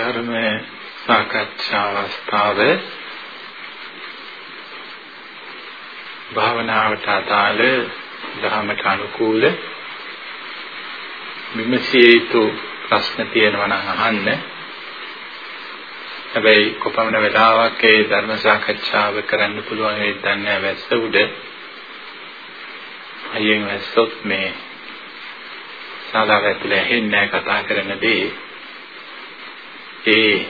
ධර්ම සාකච්ඡා අවස්ථාව භාවනාවට අදාළ ධර්මයට අනුකූල විමසිය යුතු ප්‍රශ්න තියෙනවා නම් අහන්න. හැබැයි කොපමණ වෙලාවක් ඒ ධර්ම සාකච්ඡාව කරන්න පුළුවන් වෙයිද දන්නේ වැස්ස උඩ. අයියෙන් වැස්සොත් මේ ශාලාව ඇතුලේ ඇහෙන්නේ කතා කරන දේ. ඒ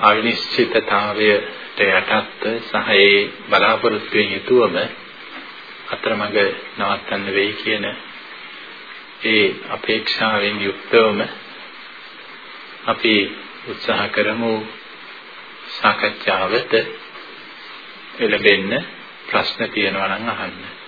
අවිනිශ්චිතතාවයට යටත් සහ ඒ බලාපොරොත්තුෙන් යුතුවම අතරමඟ නවත්තන්න වෙයි කියන ඒ අපේක්ෂාවෙන් යුක්තවම අපි උත්සාහ කරමු සාකච්ඡාවට එළඹෙන්න ප්‍රශ්න තියෙනවා නම් අහන්න.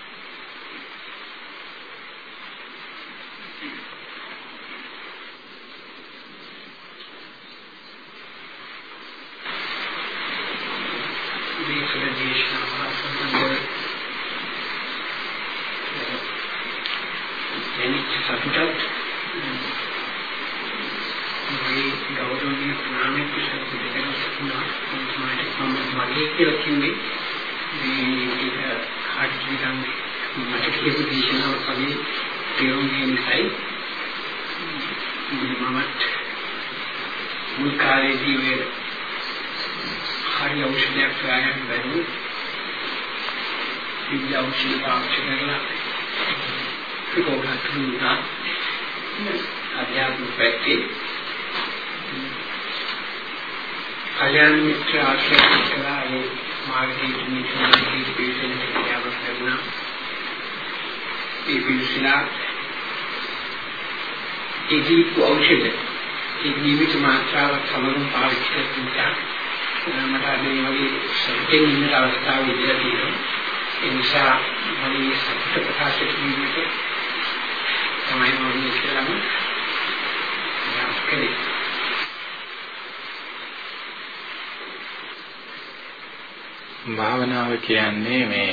කියන්නේ මේ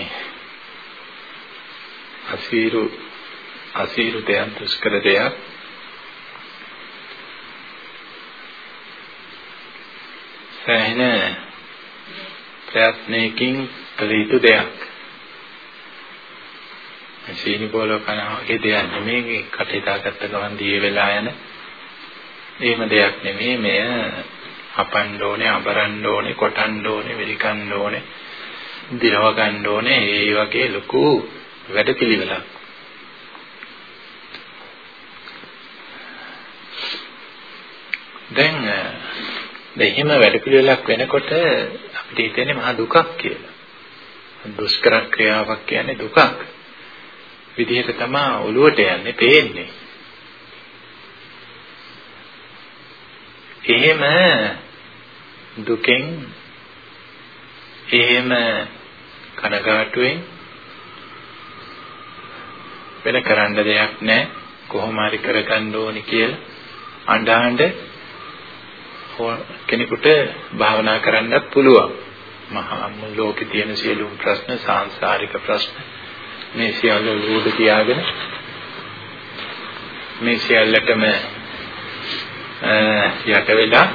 අසීරු අසීරු දෙයක් දුෂ්කර දෙයක්. සෑහෙන ප්‍රයත්නයකින් කළ යුතු දෙයක්. සීනි බෝල කනවාගේ දෙයක් නෙමෙයි කටිදාගත්ත ගමන් දී වෙලා යන. එහෙම දෙයක් නෙමෙයි මෙය අපන්න ඕනේ අබරන්න ඕනේ කොටන්න ඕනේ වෙලිකන්න ඕනේ. දිරව ගන්න ඕනේ ඒ වගේ ලොකු වැඩපිළිවෙලක් දැන් දෙහිම වැඩපිළිවෙලක් වෙනකොට අපිට හිතෙන්නේ මහා දුකක් කියලා. දුෂ්කර ක්‍රියාවක් කියන්නේ දුකක්. විදිහට තමයි ඔළුවට යන්නේ පේන්නේ. එහෙම දුකෙන් එහෙම කනගාටුවෙන් වෙන කරන්න දෙයක් නැහැ කොහොම හරි කරගන්න ඕනි කියලා අඬහඬ කෙනෙකුට භාවනා කරන්නත් පුළුවන් මහා ලෝකේ තියෙන සියලුම ප්‍රශ්න සාංශාරික ප්‍රශ්න මේ සියල්ල ලෝඩ තියාගෙන මේ සියල්ලටම යට වෙලා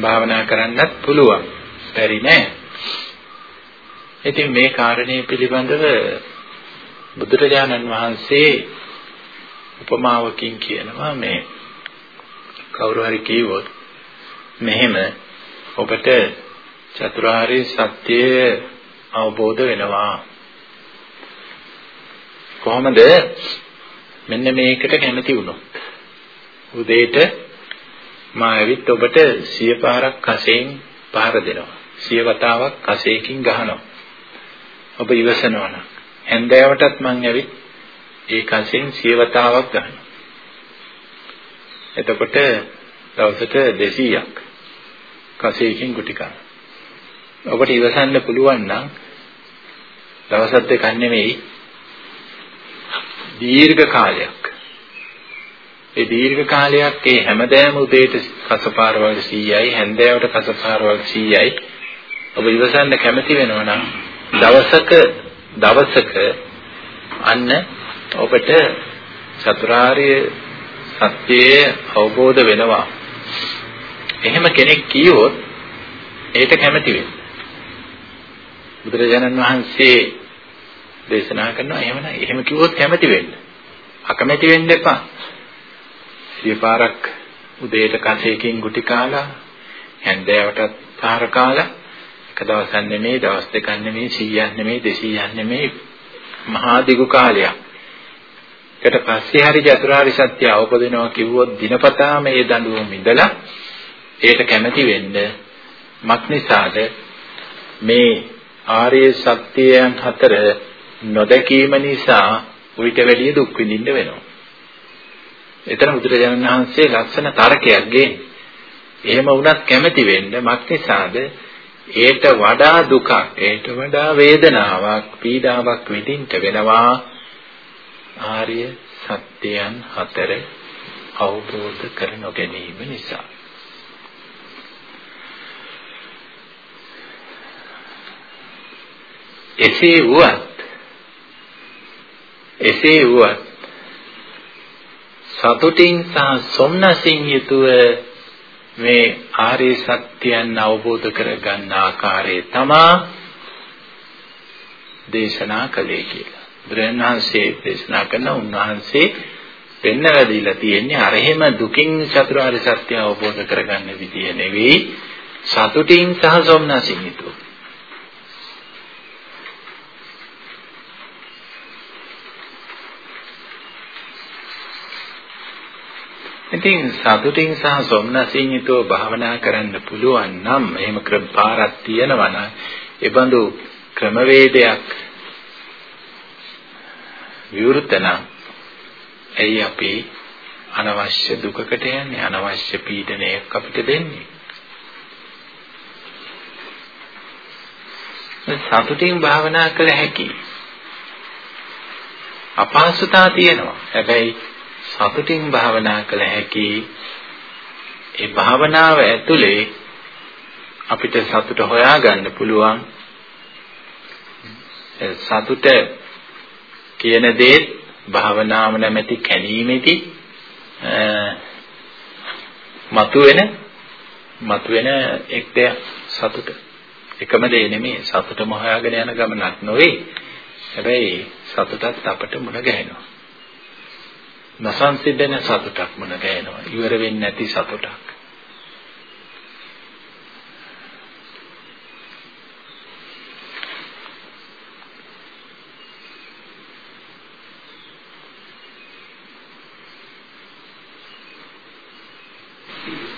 භාවනා කරන්නත් පුළුවන්. බැරි නෑ. ඉතින් මේ කාරණේ පිළිබඳව බුදුරජාණන් වහන්සේ උපමාවකින් කියනවා මේ කවුරු හරි කිව්වොත් මෙහෙම ඔබට චතුරාර්ය සත්‍ය අවබෝධ වෙනවා කොහොමද මෙන්න මේකට කැමති වුණොත් උදේට මා ඇවිත් ඔබට සිය පාරක් කසෙන් පාර දෙනවා. සිය වතාවක් කසේකින් ගහනවා. ඔබ ඉවසනවා නම් හැන්දෑවටත් මං ඇවිත් ඒ කසෙන් සිය වතාවක් ගහනවා. එතකොට දවසට 200ක් කසේකින් ගුටි කනවා. ඔබට ඉවසන්න පුළුවන් නම් දවස් දෙකක් නෙමෙයි දීර්ඝ කාලයක් ඒ දීර්ඝ කාලයක් ඒ හැමදෑම උදේට කසපාරවල් 100යි හැන්දෑවට කසපාරවල් 100යි ඔබ ඉවසන්න කැමති වෙනවා නම් දවසක දවසක අන්න ඔබට චතුරාර්ය සත්‍යය අවබෝධ වෙනවා. එහෙම කෙනෙක් කියවොත් ඒට කැමති වෙන්න. බුදුරජාණන් වහන්සේ දේශනා කරනවා එහෙම නෑ. එහෙම කිව්වොත් කැමති වෙන්න. අකමැති වෙන්න එපා. සියපාරක් උදේට කසේකින් ගුටි කාලා හැන්දෑවටත් පාර කාලා එක දවසක් නෙමෙයි දවස් දෙකක් නෙමෙයි 100ක් නෙමෙයි 200ක් නෙමෙයි මහා දිගු කාලයක්. ඊට පස්සේ හරි චතුරාර්ය සත්‍ය අවබෝධ වෙනවා කිව්වොත් දිනපතා මේ දඬුවම ඉඳලා ඒට කැමැති වෙන්න මක්නිසාද මේ ආර්ය සත්‍යයන් හතර නොදැකීම නිසා උවිත වැඩිය දුක් විඳින්න වෙනවා. එතන බුදුරජාණන් වහන්සේ ලස්සන තරකයක් ගේන්නේ. එහෙම වුණත් කැමැති වෙන්න මක්නිසාද ඒට වඩා දුකක්, ඒට වඩා වේදනාවක්, පීඩාවක් විඳින්න වෙනවා ආර්ය සත්‍යයන් හතර අවබෝධ කර නොගැනීම නිසා. එසේ වුවත් එසේ වුවත් සතුටින් සහ සොම්නසින් යුතුව මේ ආර්ය සත්‍යයන් අවබෝධ කරගන්න ආකාරය තමා දේශනා කළේ කියලා. බුදුරජාණන් වහන්සේ දේශනා කරන උන්වහන්සේ පෙන්වලා දීලා තියෙන්නේ අර එහෙම දුකින් චතුරාර්ය සත්‍ය අවබෝධ කරගන්න විදිය නෙවෙයි සතුටින් සහ සොම්නසින් යුතුව. ඉතින් සතුටින් සහ සොම්නසින් යුතුව භාවනා කරන්න පුළුවන් නම් එහෙම ක්‍රම පාරක් තියෙනවා නම් ඒ බඳු ක්‍රමවේදයක් විවෘත නම් එයි අපි අනවශ්‍ය දුකකට යන්නේ අනවශ්‍ය පීඩනයක් අපිට දෙන්නේ. සතුටින් භාවනා කළ හැකි අපහසුතා තියෙනවා. හැබැයි සතුටින් භාවනා කළ හැකි ඒ භාවනාව ඇතුලේ අපිට සතුට හොයාගන්න පුළුවන්. සතුට කියන දේ භාවනාව නැමැති කැණීමේදී මතුවෙන මතුවෙන එක් දෙයක් සතුට. එකම දේ නෙමෙයි සතුටම හොයාගෙන යන ගමනක් නොවේ. හැබැයි සතුටත් අපට මුණ ගැහෙනවා. නසංසිඳෙන සතුටක් මුණ ගැහෙනවා. ඉවර වෙන්නේ නැති සතුටක්.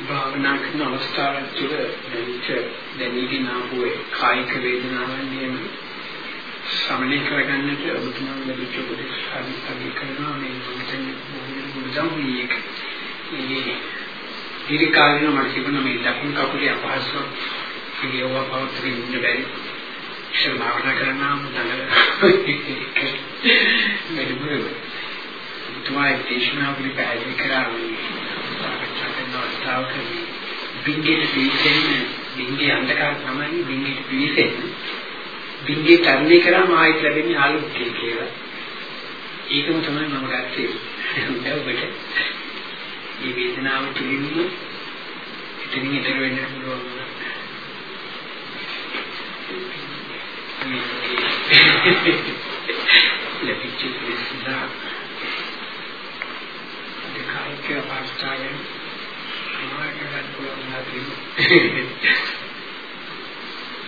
භාවනා කරන අවස්ථාව තුළ දැනිට දැනීගෙන ආපු කායික වේදනාවන් නියම සමනය කරගන්නට ඔබතුමා ලැබිච්ච උපදෙස් හරි හරි කරනවා. මේ මම හිතන්නේ ඒක මේ දීර්ඝකාලීන මට තිබුණ මේ දකුණු කකුලේ අපහසුතාව ඉරියව්ව පවත්වමින් ඉන්න බැරි. ඉස්සර භාවනා කරනවා මම මෙලිමුර තුමායි දේශනා වල පැහැදිලි කරා. සාකච්ඡා කරන අවස්ථාවක බින්ගේ පිළිසෙන්නේ බින්ගේ අන්ධකාර තමයි බින්ගේ පිළිසෙන්නේ බින්ගේ තරණය කරාම ආයෙත් ලැබෙන්නේ ආලෝකය කියලා. ඒකම තමයි මම ගත්තේ. උදව්වට. මේ වේදනාව තුලින්ම එතනින් ඊතර වෙන්න පුළුවන්. ලැබිච්ච විස්සා දෙකායික අවස්ථාවෙන් සමාජගත පුළුවන් නැතිව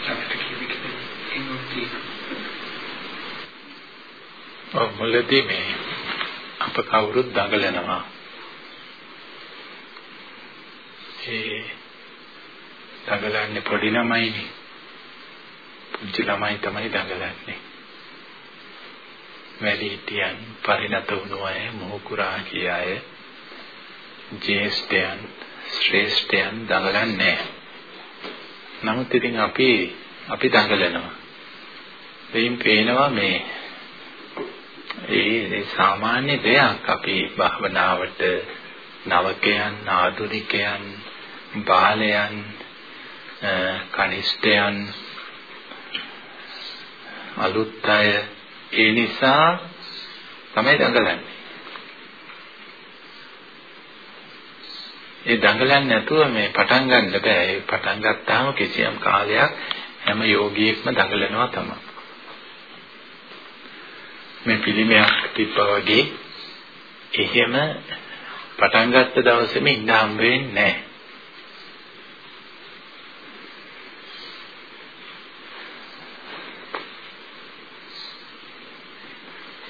අපිට කිව්වේ ඔව් මුලදී මේ අප කවුරුත් දඟලනවා. ඒ දඟලන්නේ පොඩි ළමයිනේ. පුංචි ළමයි තමයි දඟලන්නේ. වැඩිහිටියන් පරිණත වුණු අය මොහුකුරා කිය අය ජේෂ්ඨයන් ශ්‍රේෂ්ඨයන් දඟලන්නේ නමුත් ඉතින් අපි අපි දඟලනවා එයින් පේනවා මේ ඒ සාමාන්‍ය දෙයක් අපි භවනාවට නවකයන් ආධුනිකයන් බාලයන් කනිෂ්ඨයන් අලුත් අය ඒ නිසා තමයි දඟලන්නේ ඒ දඟලන්නේ නැතුව මේ පටන් ගන්න බෑ. ඒ පටන් ගත්තාම කිසියම් කාලයක් හැම යෝගියෙක්ම දඟලනවා තමයි. මේ පිළිමයක් තිබ්බා වගේ එහෙම පටන් ගත්ත දවසේම ඉන්න හම්බ වෙන්නේ නැහැ.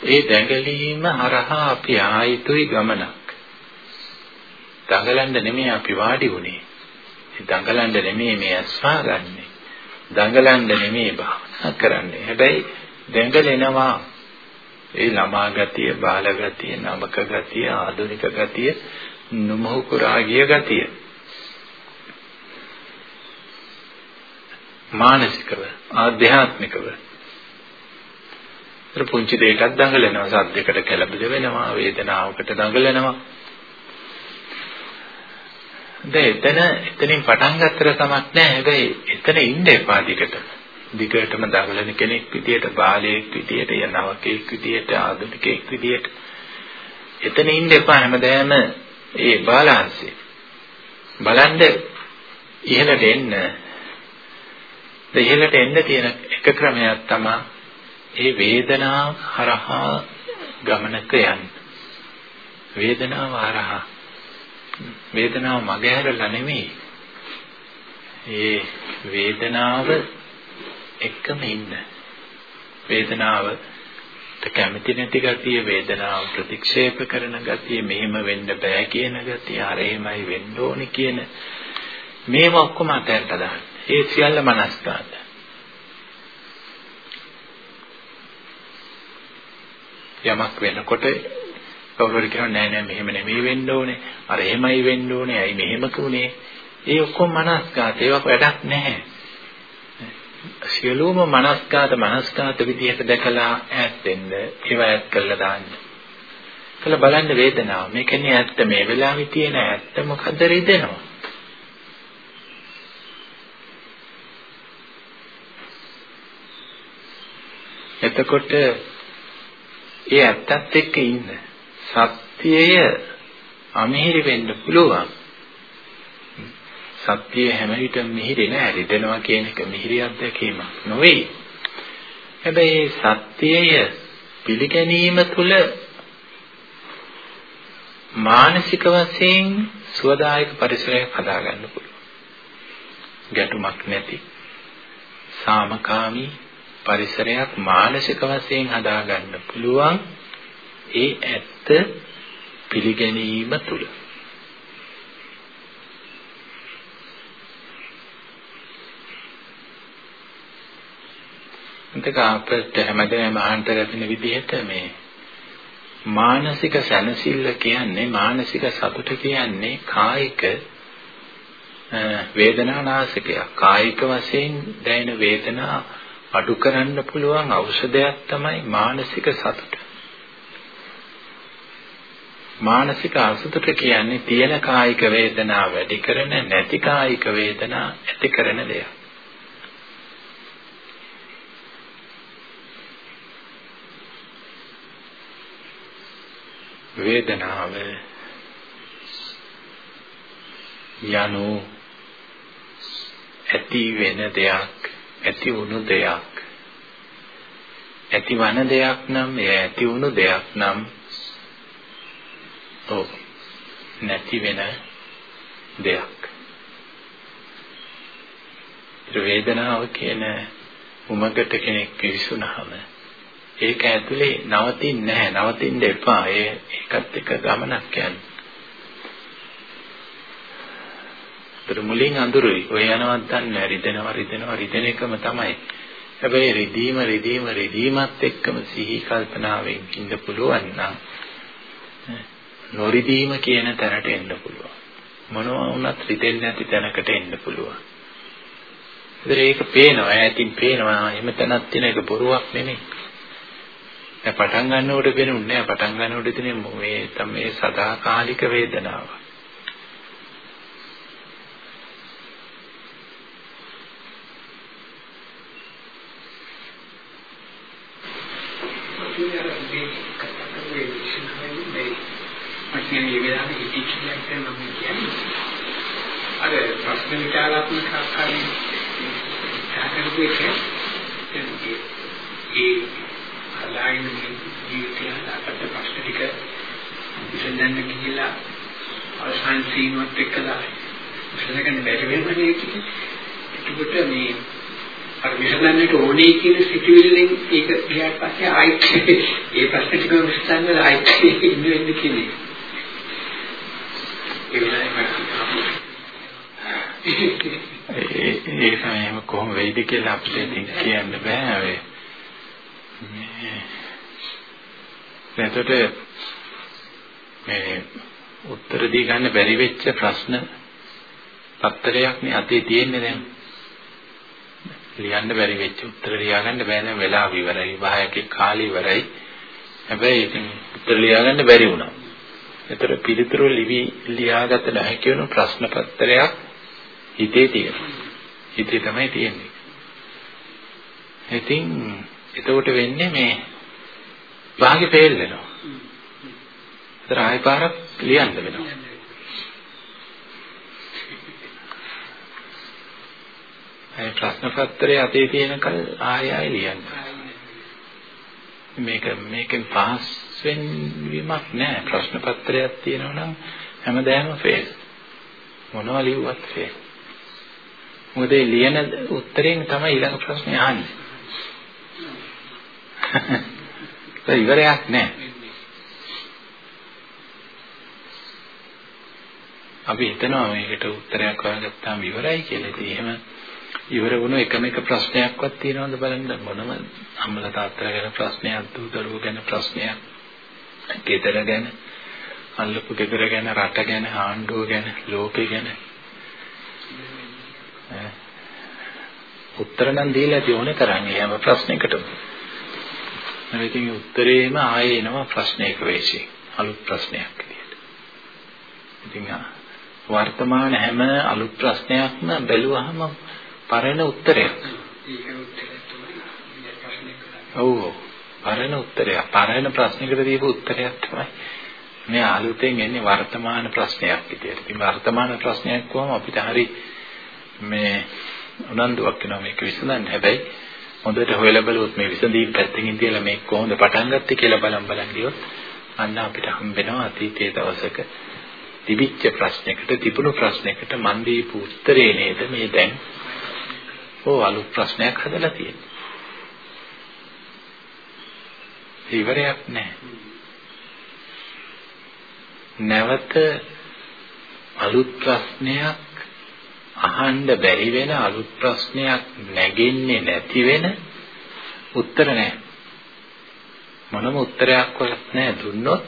ඒ දැඟලීම හරහා අපි ආයතුයි ගමනක්. දඟලන්න නෙමෙයි අපි වාඩි වුනේ. දඟලන්න නෙමෙයි මේ අස්වා ගන්නෙ. දඟලන්න නෙමෙයි භාවනා කරන්නේ. හැබැයි දැඟලෙනවා. ඒ ළමා ගතිය, බාල ගතිය, නවක ගතිය, ආධුනික ගතිය, නොමහු කුරා ගිය ගතිය. මානසිකව, ආධ්‍යාත්මිකව. ඒතර පුංචි දෙයකත් දඟලනවා සද්දයකට කැළඹිල වෙනවා වේදනාවකට දඟලනවා. දැන් එතන එතනින් පටන් ගත්තට කමක් නැහැ. හැබැයි එතන ඉන්න එපා දිගට දිගටම දඟලන කෙනෙක් විදියට බාලයෙක් විදියට යනවකෙක් විදියට ආධුනිකයෙක් විදියට එතන ඉන්න එපා හැමදාම ඒ බාලාංශය බලන්න ඉහළට එන්න ඉහළට එන්න තියෙන එක ක්‍රමයක් තමයි ඒ වේදනාව හරහා ගමනක යන්න. වේදනාව හරහා වේදනාව මගහැරලා නෙමෙයි. ඒ වේදනාව එක්කම ඉන්න. වේදනාව කැමති නැති ගතිය වේදනාව ප්‍රතික්ෂේප කරන ගතිය මෙහෙම වෙන්න බෑ කියන ගතිය අර එහෙමයි වෙන්න ඕනි කියන මේව ඔක්කොම අතහැරලා දාන්න. ඒ සියල්ල මනස්කාරය. යමක් වෙනකොට කවුරු හරි කියනවා නෑ නෑ මෙහෙම නෙමෙයි වෙන්න ඕනේ. අර එහෙමයි වෙන්න ඕනේ. ඇයි මෙහෙම තුනේ? ඒ ඔක්කොම මනස්කාත ඒවක් වැඩක් නැහැ. සියලුම මනස්කාත මනස්කාත විදිහට දැකලා ඈත් වෙන්න ඒව ඈත් කරලා දාන්න. කළ බලන්න වේදනාව. මේකනේ ඇත්ත මේ වෙලාවේ තියෙන ඇත්ත මොකද්ද රිදෙනවා. එතකොට ඒ ඇත්තත් එක්ක ඉන්න. සත්‍යය අමිහිරි වෙන්න පුළුවන්. සත්‍යය හැම විටම මිහිරි නෑ රිදෙනවා කියන එක මිහිරි අත්දැකීමක් නොවේ. හැබැයි සත්‍යය පිළිගැනීම තුළ මානසික වශයෙන් සුවදායක පරිසරයක් හදාගන්න පුළුවන්. ගැටුමක් නැති සාමකාමී පරිසරයක් මානසික වශයෙන් හදාගන්න පුළුවන් ඒ ඇත්ත පිළිගැනීම තුළ එතක අපිට හැමදේම අහන්ත ලැබෙන විදිහට මේ මානසික සැනසෙල්ල කියන්නේ මානසික සතුට කියන්නේ කායික වේදනානාශකයක් කායික වශයෙන් දැනෙන වේදනා අඩු කරන්න පුළුවන් ඖෂධයක් තමයි මානසික සතුට. මානසික අසතුට කියන්නේ තියෙන කායික වේදනා වැඩි කරන නැති කායික වේදනා ඇති කරන දෙයක්. වේදනාව යනු ඇති වෙන දෙයක් ඇති වුණු දෙයක්. ඇතිවන දෙයක් නම් එය ඇති වුණු දෙයක් නම් ඔව් නැති වෙන දෙයක්. වේදනාව කියන උමකට කෙනෙක් විසුණාම ඒක ඇතුලේ නවතින්නේ නැහැ නවතින්න එපා ඒ ඒකත් එක්ක ගමනක් යන්නේ ඒතර මුලින් අඳුරුයි. ඔය යනවත් දන්නේ රිදෙනවා රිදෙනවා රිදෙන එකම තමයි. හැබැයි රිදීම රිදීම රිදීමත් එක්කම සිහි කල්පනාවෙන් ඉන්න පුළුවන් නම් නොරිදීම කියන තැනට එන්න පුළුවන්. මොනවා වුණත් රිදෙන්නේ නැති තැනකට එන්න පුළුවන්. ඒතර ඒක පේනවා ඈතින් පේනවා එහෙම තැනක් තියෙන එක බොරුවක් නෙමෙයි. දැන් පටන් ගන්නකොට වෙනුන්නේ නැහැ පටන් ගන්නකොට තියෙන මේ තමයි සදාකාලික වේදනාවක්. කියන්නේ මේ වෙලාවේ හිතේ කියලා මම කියන්නේ අර ප්‍රශ්න විචාරාත්මක ආකාරයෙන් සාකච්ඡා කරපු ඒ අලයින් ජීවිතය අපට ප්‍රශ්න ටික විසඳන්න කියලා අවසන් සීමාවත් එක්කලා විසඳගන්න බැරි වෙනවනේ ඒක. ඒකට මේ අර විසඳන්නට ඕනේ කියන සිතුවිල්ලෙන් ඒක ගියාට පස්සේ ආයිත් ඒ ප්‍රශ්න ටික විසඳන්න ආයිත් ඉන්න වෙන්නේ කියන්නේ. ඒ තමයි කොහොම වෙයිද කියලා අපිට ඉතින් කියන්න බෑ. එතකොට මේ උත්තර දී ගන්න බැරි වෙච්ච ප්‍රශ්න පත්තරයක් නේ අතේ තියෙන්නේ දැන්. ලියන්න බැරි වෙච්ච උත්තර ලියාගන්න බෑ දැන් වෙලාව ඉවරයි විවාහයේ කාලය ඉවරයි. හැබැයි ඉතින් උත්තර ලියාගන්න බැරි වුණා. ඒතර පිළිතුරු ලිවි ලියාගත නොහැකි වෙන ප්‍රශ්න පත්‍රයක් හිතේ තියෙනවා. හිතේ තමයි තියෙන්නේ. ඉතින් එතකොට වෙන්නේ මේ භාගෙ ෆේල් වෙනවා. ඒතර ආයෙ පාරක් ලියන්න වෙනවා. ඒ ප්‍රශ්න පත්‍රයේ අතේ තියෙනකල් ආයෙ ආයෙ ලියන්න. මේක මේකෙන් පාස් වෙන්නවීමක් නැහැ. ප්‍රශ්න පත්‍රයක් තියෙනවා නම් හැමදාම ෆේල්. මොනවා ලියුවත් ෆේල්. මොකද ලියන උත්තරෙන් තමයි ඊළඟ ප්‍රශ්නේ අහන්නේ. ඒක ඉවරයක් නැහැ. අපි හිතනවා මේකට උත්තරයක් හොයාගත්තාම ඉවරයි කියලා. ඉතින් එහෙම ඉවර වුණු එකම එක ප්‍රශ්නයක්වත් තියෙනවද බලන්න මොනම අම්මලා තාත්තලා ගැන ප්‍රශ්නයක් දූ දරුවෝ ගැන ප්‍රශ්නයක් ගෙදර ගැන අල්ලපු ගෙදර ගැන රට ගැන ආණ්ඩුව ගැන ලෝකෙ ගැන උත්තර නම් දීලා ඇති ඕනේ තරම් ඒ හැම ප්‍රශ්නයකටම. ඉතින් උත්තරේම ආයේ එනවා ප්‍රශ්නයක වෙන්නේ. අලුත් ප්‍රශ්නයක් විදියට. ඉතින් වර්තමාන හැම අලුත් ප්‍රශ්නයක්ම බැලුවහම පරණ උත්තරයක්. ඔව්. පරණ උත්තරයක්. පරණ ප්‍රශ්නයකට දීපු උත්තරයක් තමයි මේ අලුතෙන් එන්නේ වර්තමාන ප්‍රශ්නයක් විදියට. ඉතින් වර්තමාන ප්‍රශ්නයක් වුවම අපිට හරි මේ උනන්දුවක් වෙනවා මේක විසඳන්න. හැබැයි හොඳට හොයලා බලුවොත් මේ විසඳීම් පැත්තකින් තියලා මේක කොහොමද පටන් ගත්තේ කියලා බලන් බලන් ගියොත් අන්න අපිට හම්බෙනවා අතීතයේ දවසක තිබිච්ච ප්‍රශ්නයකට තිබුණු ප්‍රශ්නයකට මන් දීපු උත්තරේ නේද මේ දැන් ඕ අලුත් ප්‍රශ්නයක් හදලා තියෙන්නේ. ඉවරයක් නැහැ. නැවත අලුත් ප්‍රශ්නයක් අහන්න බැරි වෙන අලුත් ප්‍රශ්නයක් නැගෙන්නේ නැති වෙන උත්තර නැහැ. මොනම උත්තරයක්වත් නැහැ දුන්නොත්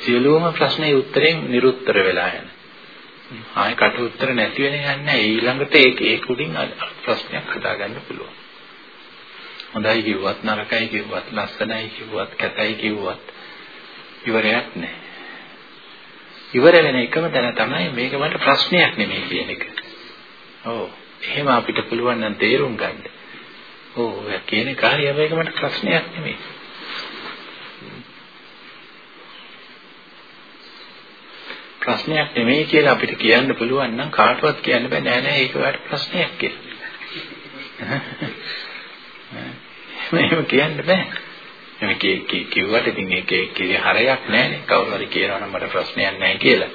සියලුම ප්‍රශ්නේ උත්තරෙන් නිරුත්තර වෙලා යන. ආයෙ කට උත්තර නැති වෙන යන්නේ ඊළඟට ඒක ඒක උඩින් ප්‍රශ්නයක් හදාගන්න පුළුවන්. හොඳයි කිව්වත් නරකයි කිව්වත් ලස්සනයි කිව්වත් කැතයි කිව්වත් ඉවරයක් නැහැ. ඉවර වෙන එකම තැන තමයි මේක මට ප්‍රශ්නයක් නෙමෙයි කියන එක. ඔව්. එහෙම අපිට පුළුවන් නම් තේරුම් ගන්න. ඔව් ඔය කියන කාර්යය මේක මට ප්‍රශ්නයක් නෙමෙයි. ප්‍රශ්නයක් නෙමෙයි කියලා අපිට කියන්න පුළුවන් නම් කාටවත් කියන්න බෑ නෑ නෑ ඒක ඔයාලට ප්‍රශ්නයක් කියලා. එහෙම කියන්න බෑ. එහෙම කිව්වට ඉතින් ඒකේ හරයක් නෑනේ. කවුරු හරි කියනවා නම් මට ප්‍රශ්නයක් නෑ කියලා.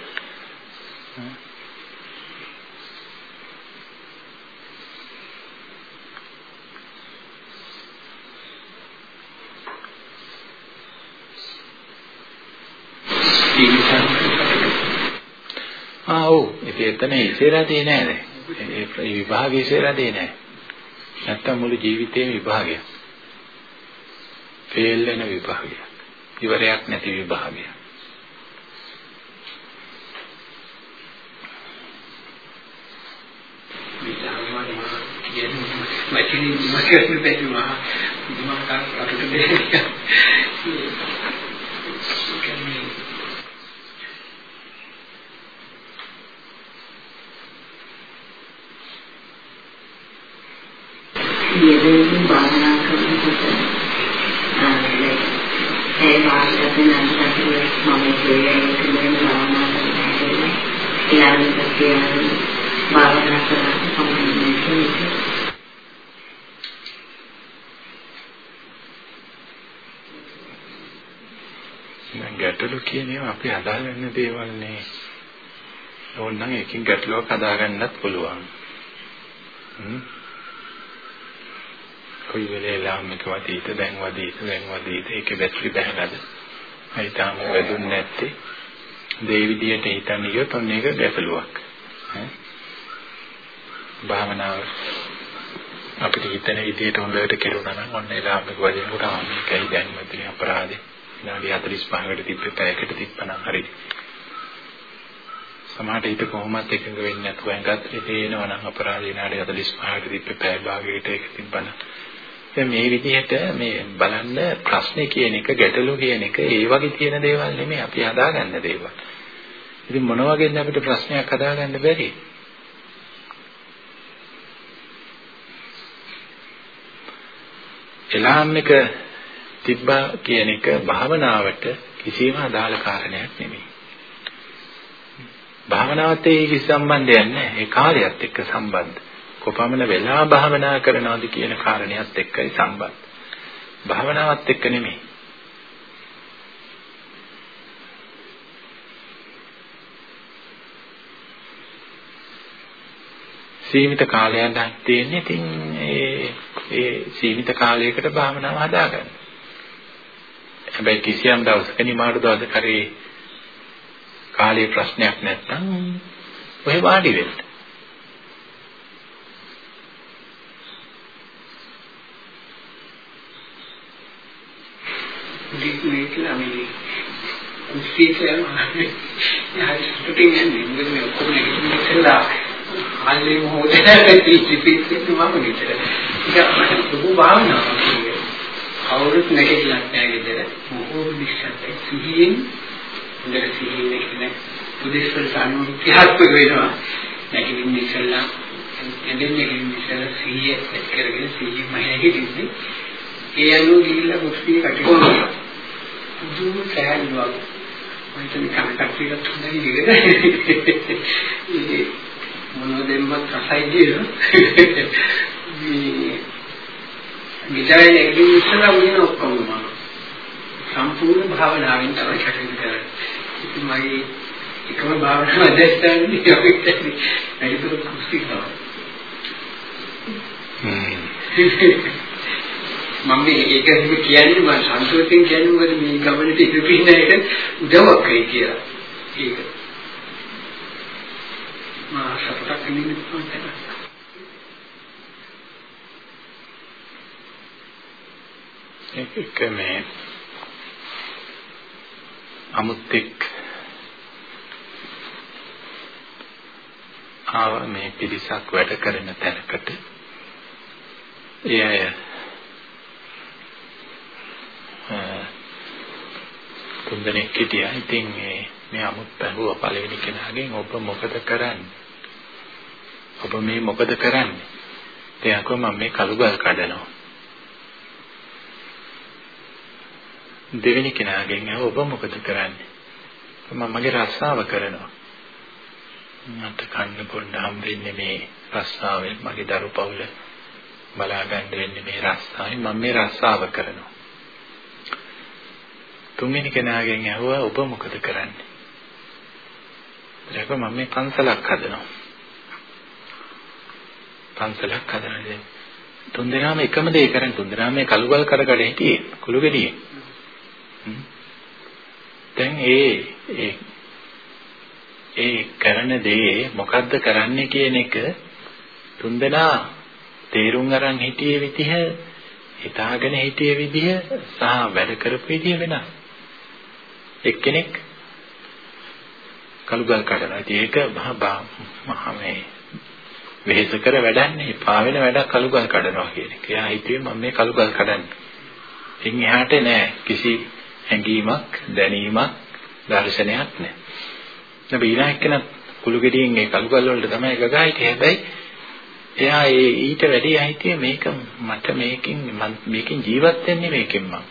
ආ ඔව් ඉතින් එතන ඉසේලා තියෙ නෑ දැන්. ඒ විභාගය ඉසේලා තියෙ නෑ. නැත්තම් මුළු ජීවිතේම විභාගයක්. ෆේල් වෙන විභාගයක්. ඉවරයක් නැති විභාගයක්. මැචිනි මැචිනි බැලුවා. මම කාට දෙයක්. යෙදෙමින් භාවනා කරනකොට ඒ වාසයෙන් අන්තර්ගත මම කියන්නේ කියන භාවනා කරනවා ඊළඟට කියන්නේ භාවනා කරන්න සම්බන්ධ වෙන්නේ. දැන් ගැටලු කියන ඒවා අපි හදාගන්න දේවල් නේ. ඕනනම් එකකින් ගැටලුවක් හදාගන්නත් පුළුවන්. හ්ම්. කොයි වෙලේලාම එක වදීත දැන් වදීත දැන් වදීත ඒකේ බැටරි බහනද? හිතාම වැදුන්නේ නැත්තේ. මේ විදිහට හිතන්නේ ගියොත් ඔන්න ඒක ගැටලුවක්. ඈ. භාවනාව අපිට හිතන විදිහට හොඳට කෙරුණා නම් ඔන්න එලාම එක වදිනකොට ආ මේකයි දැන් මෙතන අපරාධේ. විනාඩි 45කට තිබ්බේ පැයකට තිබ්බනම් හරි. සමහරට ඊට කොහොමත් එකඟ වෙන්නේ නැතුව ඇඟත් එතේනවා නම් අපරාධ විනාඩි 45කට තිබ්බේ පැය භාගයකට ඒක තිබ්බනම් දැන් මේ විදිහට මේ බලන්න ප්‍රශ්නේ කියන එක ගැටලු කියන එක ඒ වගේ තියෙන දේවල් නෙමෙයි අපි හදාගන්න දේවල්. ඉතින් මොන වගේද අපිට ප්‍රශ්නයක් හදාගන්න බැරි? එලාම් එක තිබ්බා කියන එක භාවනාවට කිසිම අදාළ කාරණයක් නෙමෙයි. භාවනාවත් ඒ කිසි සම්බන්ධයක් නැහැ. ඒ කාලයත් එක්ක සම්බන්ධ. කොපමණ වෙලා භාවනා කරනවද කියන කාරණයක් එක්කයි සම්බන්ධ. භාවනාවත් එක්ක නෙමෙයි. සීමිත කාලයක් තියෙන්නේ ඉතින් ඒ ඒ සීමිත කාලයකට භාවනාව හදාගන්න. හැබැයි කිසියම් දවසක නිමාඩු දවසක හරි කාලේ ප්‍රශ්නයක් නැත්නම් ඔය වාඩි වෙන්න. මේ කියලා මේ කුස්සියට යනවා. යාළුවෝටින් යන්නේ මොකද මේ ඔක්කොම ඉස්සෙල්ලා හල්ලේ මොහොතේ පිටිපිට මම විතර. ඒක මට ලොකු භාවනාවක්. කවුරුත් නැගිටලා නැහැ ගෙදර. මොකෝ නිශ්ශබ්දයි. සිහියෙන් හොඳට සිහියෙන් කියන බුද්ධිස්වර සානුන් ක්‍රියාත්මක වෙනවා. නැගිටින්න ඉස්සෙල්ලා එන්නේ නැගිටින්න ඉස්සෙල්ලා සිහිය එක් කරගෙන සිහිය මහයකින්නේ. ඒ අනුව ගිහිල්ලා මුස්තිය කටකෝනවා. දුරු සෑහලුවක්. මම හිතන්නේ කනකට කියලා තුනයි නේද? මොනවදෙන්වත් රසයි කියලා. මේ විචාරය නැගිටින්න ඉස්සලා උදින ඔක්කොම සම්පූර්ණ භාවනාවෙන් තමයි කටයුතු කරන්නේ. ඉතින් මගේ එකම භාවනාව දැක්කන්නේ අපිට නැගිටින කුස්ති කරනවා. මම මේක කියන්නේ මම සංස්කෘතියෙන් කියන්නේ මේ ගමනට ඉදිරිපින්න එක උදව්වක් වෙයි කියලා. ඒක. මා සතුටක් නෙමෙයි එක මේ අමුත්‍යක් ආව මේ පිරිසක් වැඩ කරන තැනකට ඒ අය තුන්දෙනෙක් හිටියා. ඉතින් මේ මේ අමුත් පැහුව පළවෙනි කෙනාගෙන් ඔබ මොකද කරන්නේ? ඔබ මේ මොකද කරන්නේ? ඉතින් අකෝ මම මේ කළුගල් කඩනවා. දෙවෙනි කෙනාගෙන් ඔබ මොකද කරන්නේ? මම මගේ රස්සාව කරනවා. මට කන්න බොන්න හම්බෙන්නේ මේ රස්සාවෙන් මගේ දරු පවුල බලා ගන්න වෙන්නේ මේ රස්සාවෙන් මම මේ රස්සාව කරනවා. තුන්වෙනි කෙනාගෙන් ඇහුවා ඔබ මොකද කරන්නේ? ඒක මම මේ පන්සලක් හදනවා. පන්සලක් හදනවා. තුන් දෙනාම එකම දේ කරන්නේ තුන් දෙනාම මේ කළුගල් කරකඩ හිටියේ කුළු ගෙඩියේ. දැන් ඒ ඒ ඒ කරන දේ මොකද්ද කරන්නේ කියන එක තුන්දෙනා තේරුම් අරන් හිටියේ විදිහ හිතාගෙන හිටියේ විදිහ සහ වැඩ කරපු විදිහ වෙනස්. එක්කෙනෙක් කළුගල් කඩනවා. ඉතින් ඒක මහා මේ වෙහෙස කර වැඩන්නේ පා වෙන වැඩක් කළුගල් කඩනවා කියන එක. එයා හිතුවේ මම මේ කළුගල් කඩන්නේ. ඉතින් එහාට නෑ කිසි හැඟීමක් දැනීමක් දර්ශනයක් නැහැ. දැන් ඊළඟ එක්කන කුළු ගෙඩියෙන් ඒ කළුගල් වලට තමයි ගගා හිටියේ. හැබැයි එයා ඒ ඊට වැඩි හිටියේ මේක මට මේකෙන් මේකෙන් ජීවත් වෙන්නේ මේකෙන් මම.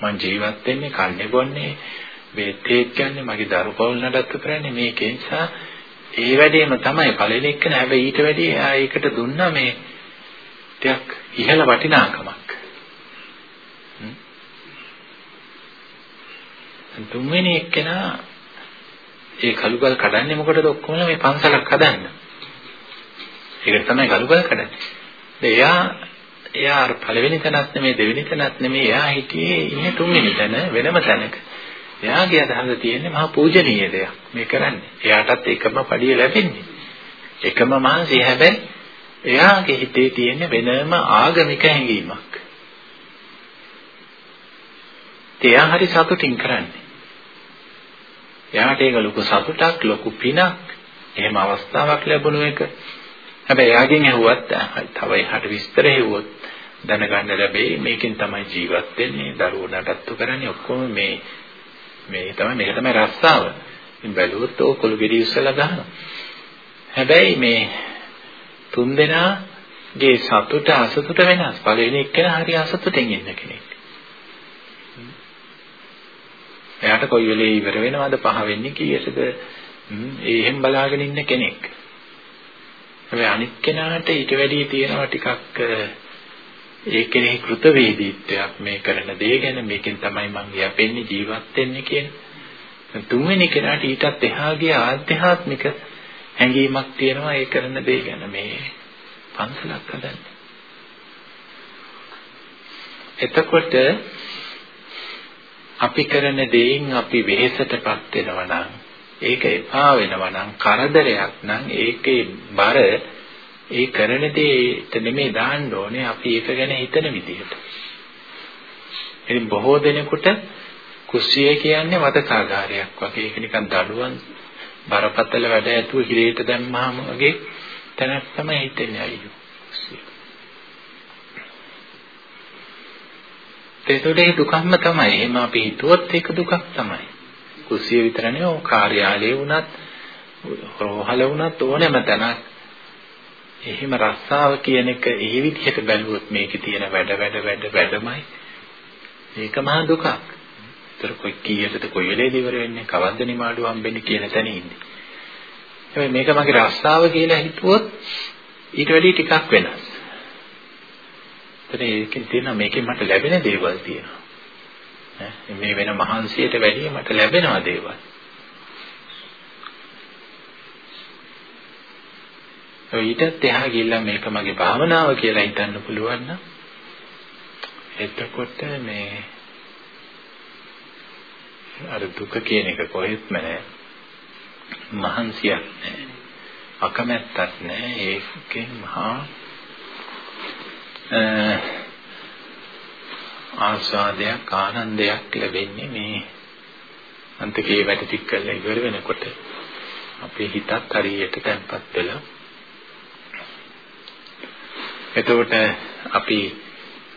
මං ජීවත් වෙන්නේ කන්නේ බොන්නේ වේතේත් ගන්න මගේ දරුපවුල් නඩත්තු කරන්නේ මේකේ නිසා ඒ වැඩේම තමයි පළවෙනි එක නෑ හැබැයි ඊට වැඩි එයා ඒකට දුන්නා මේ ටිකක් ඉහළ වටිනාකමක්. තුන්වෙනි එක්කෙනා ඒ කළුගල් කඩන්නේ මොකටද ඔක්කොම මේ පන්සලක් හදන්න. ඒක තමයි කළුගල් කඩන්නේ. එයා එයා අර පළවෙනි තැනත් නෙමෙයි දෙවෙනි තැනත් නෙමෙයි එයා හිටියේ ඉන්නේ තුන්වෙනි තැන වෙනම තැනක. එයාගේ අදහස තියෙන්නේ මහා පූජනීය දෙයක් මේ කරන්නේ. එයාටත් එකම පඩිය ලැබෙන්නේ. එකම මහන්සිය හැබැයි එයාගේ හිතේ තියෙන වෙනම ආගමික හැඟීමක්. එයා හරි සතුටින් කරන්නේ. එයාට ඒක ලොකු සතුටක් ලොකු පිනක්. එහෙම අවස්ථාවක් ලැබුණු එක. හැබැයි එයාගෙන් ඇහුවත් තව එහාට විස්තර හෙව්වොත් දැනගන්න ලැබෙයි මේකෙන් තමයි ජීවත් වෙන්නේ දරුවෝ නඩත්තු කරන්නේ ඔක්කොම මේ මේ තමයි මේක තමයි රස්සාව. ඉතින් බැලුවොත් ඕක කොළු ගෙඩි උස්සලා ගන්නවා. හැබැයි මේ තුන් දෙනාගේ සතුට අසතුට වෙනස්. පළවෙනි එක්කෙනා හරි අසතුටෙන් ඉන්න කෙනෙක්. එයාට කොයි වෙලේ ඉවර වෙනවද පහ වෙන්නේ කීයටද? ඒ එහෙම බලාගෙන ඉන්න කෙනෙක්. හැබැයි අනිත් කෙනාට ඊට වැඩිය තියෙනවා ටිකක් ඒ කෙනෙහි කෘතවේදීත්වයක් මේ කරන දේ ගැන මේකෙන් තමයි මම යැපෙන්නේ ජීවත් වෙන්නේ කියන. තුන්වෙනි කෙනාට ඊටත් එහා ගිය ආධ්‍යාත්මික හැඟීමක් තියෙනවා ඒ කරන දේ ගැන මේ පන්සලක් හදන්නේ. එතකොට අපි කරන දෙයින් අපි වෙහෙසටපත් වෙනවා නම් ඒක එපා වෙනවා නම් කරදරයක් නම් ඒකේ බර ඒ කරන දේට නෙමෙයි දාන්න ඕනේ අපි ඒක ගැන හිතන විදිහට. ඉතින් බොහෝ දෙනෙකුට කුස්සිය කියන්නේ වදකාගාරයක් වගේ ඒක නිකන් දඩුවන් බරපතල වැඩ ඇතුව හිරේට දැම්මාම වගේ තැනක් තමයි හිතෙන්නේ අයියෝ. ඒතකොට ඒ දුකක්ම තමයි. එහෙම අපි හිතුවොත් ඒක දුකක් තමයි. කුස්සිය විතර නෙවෙයි කාර්යාලයේ වුණත් රෝහල වුණත් ඕනෑම තැනක් එහෙම රස්සාව කියන එක ඒ විදිහට බැලුවොත් මේකේ තියෙන වැඩ වැඩ වැඩ වැඩමයි. ඒක මහා දුකක්. ඒතර කොයි කීයටද කොයි වෙලේද ඉවර වෙන්නේ? කවද්ද නිමාඩු හම්බෙන්නේ කියන තැන ඉන්නේ. හැබැයි මේක මගේ රස්සාව කියලා හිතුවොත් ඊට වැඩි ටිකක් වෙනස්. ඒතර ඒකෙන් තියෙන මේකෙන් මට ලැබෙන දේවල් තියෙනවා. මේ වෙන මහන්සියට වැඩිය මට ලැබෙනවා දේවල්. ඊටත් එහා ගිහිල්ලා මේක මගේ භාවනාව කියලා හිතන්න පුළුවන් නම් එතකොට මේ අර දුක කියන එක කොහෙත්ම නැහැ. මහන්සියක් නැහැ. අකමැත්තක් නැහැ. ඒකෙන් මහා ආස්වාදයක් ආනන්දයක් ලැබෙන්නේ මේ අන්තිකේ වැඩ ටික කරලා ඉවර වෙනකොට අපේ හිතත් හරියට තැම්පත් වෙලා එතකොට අපි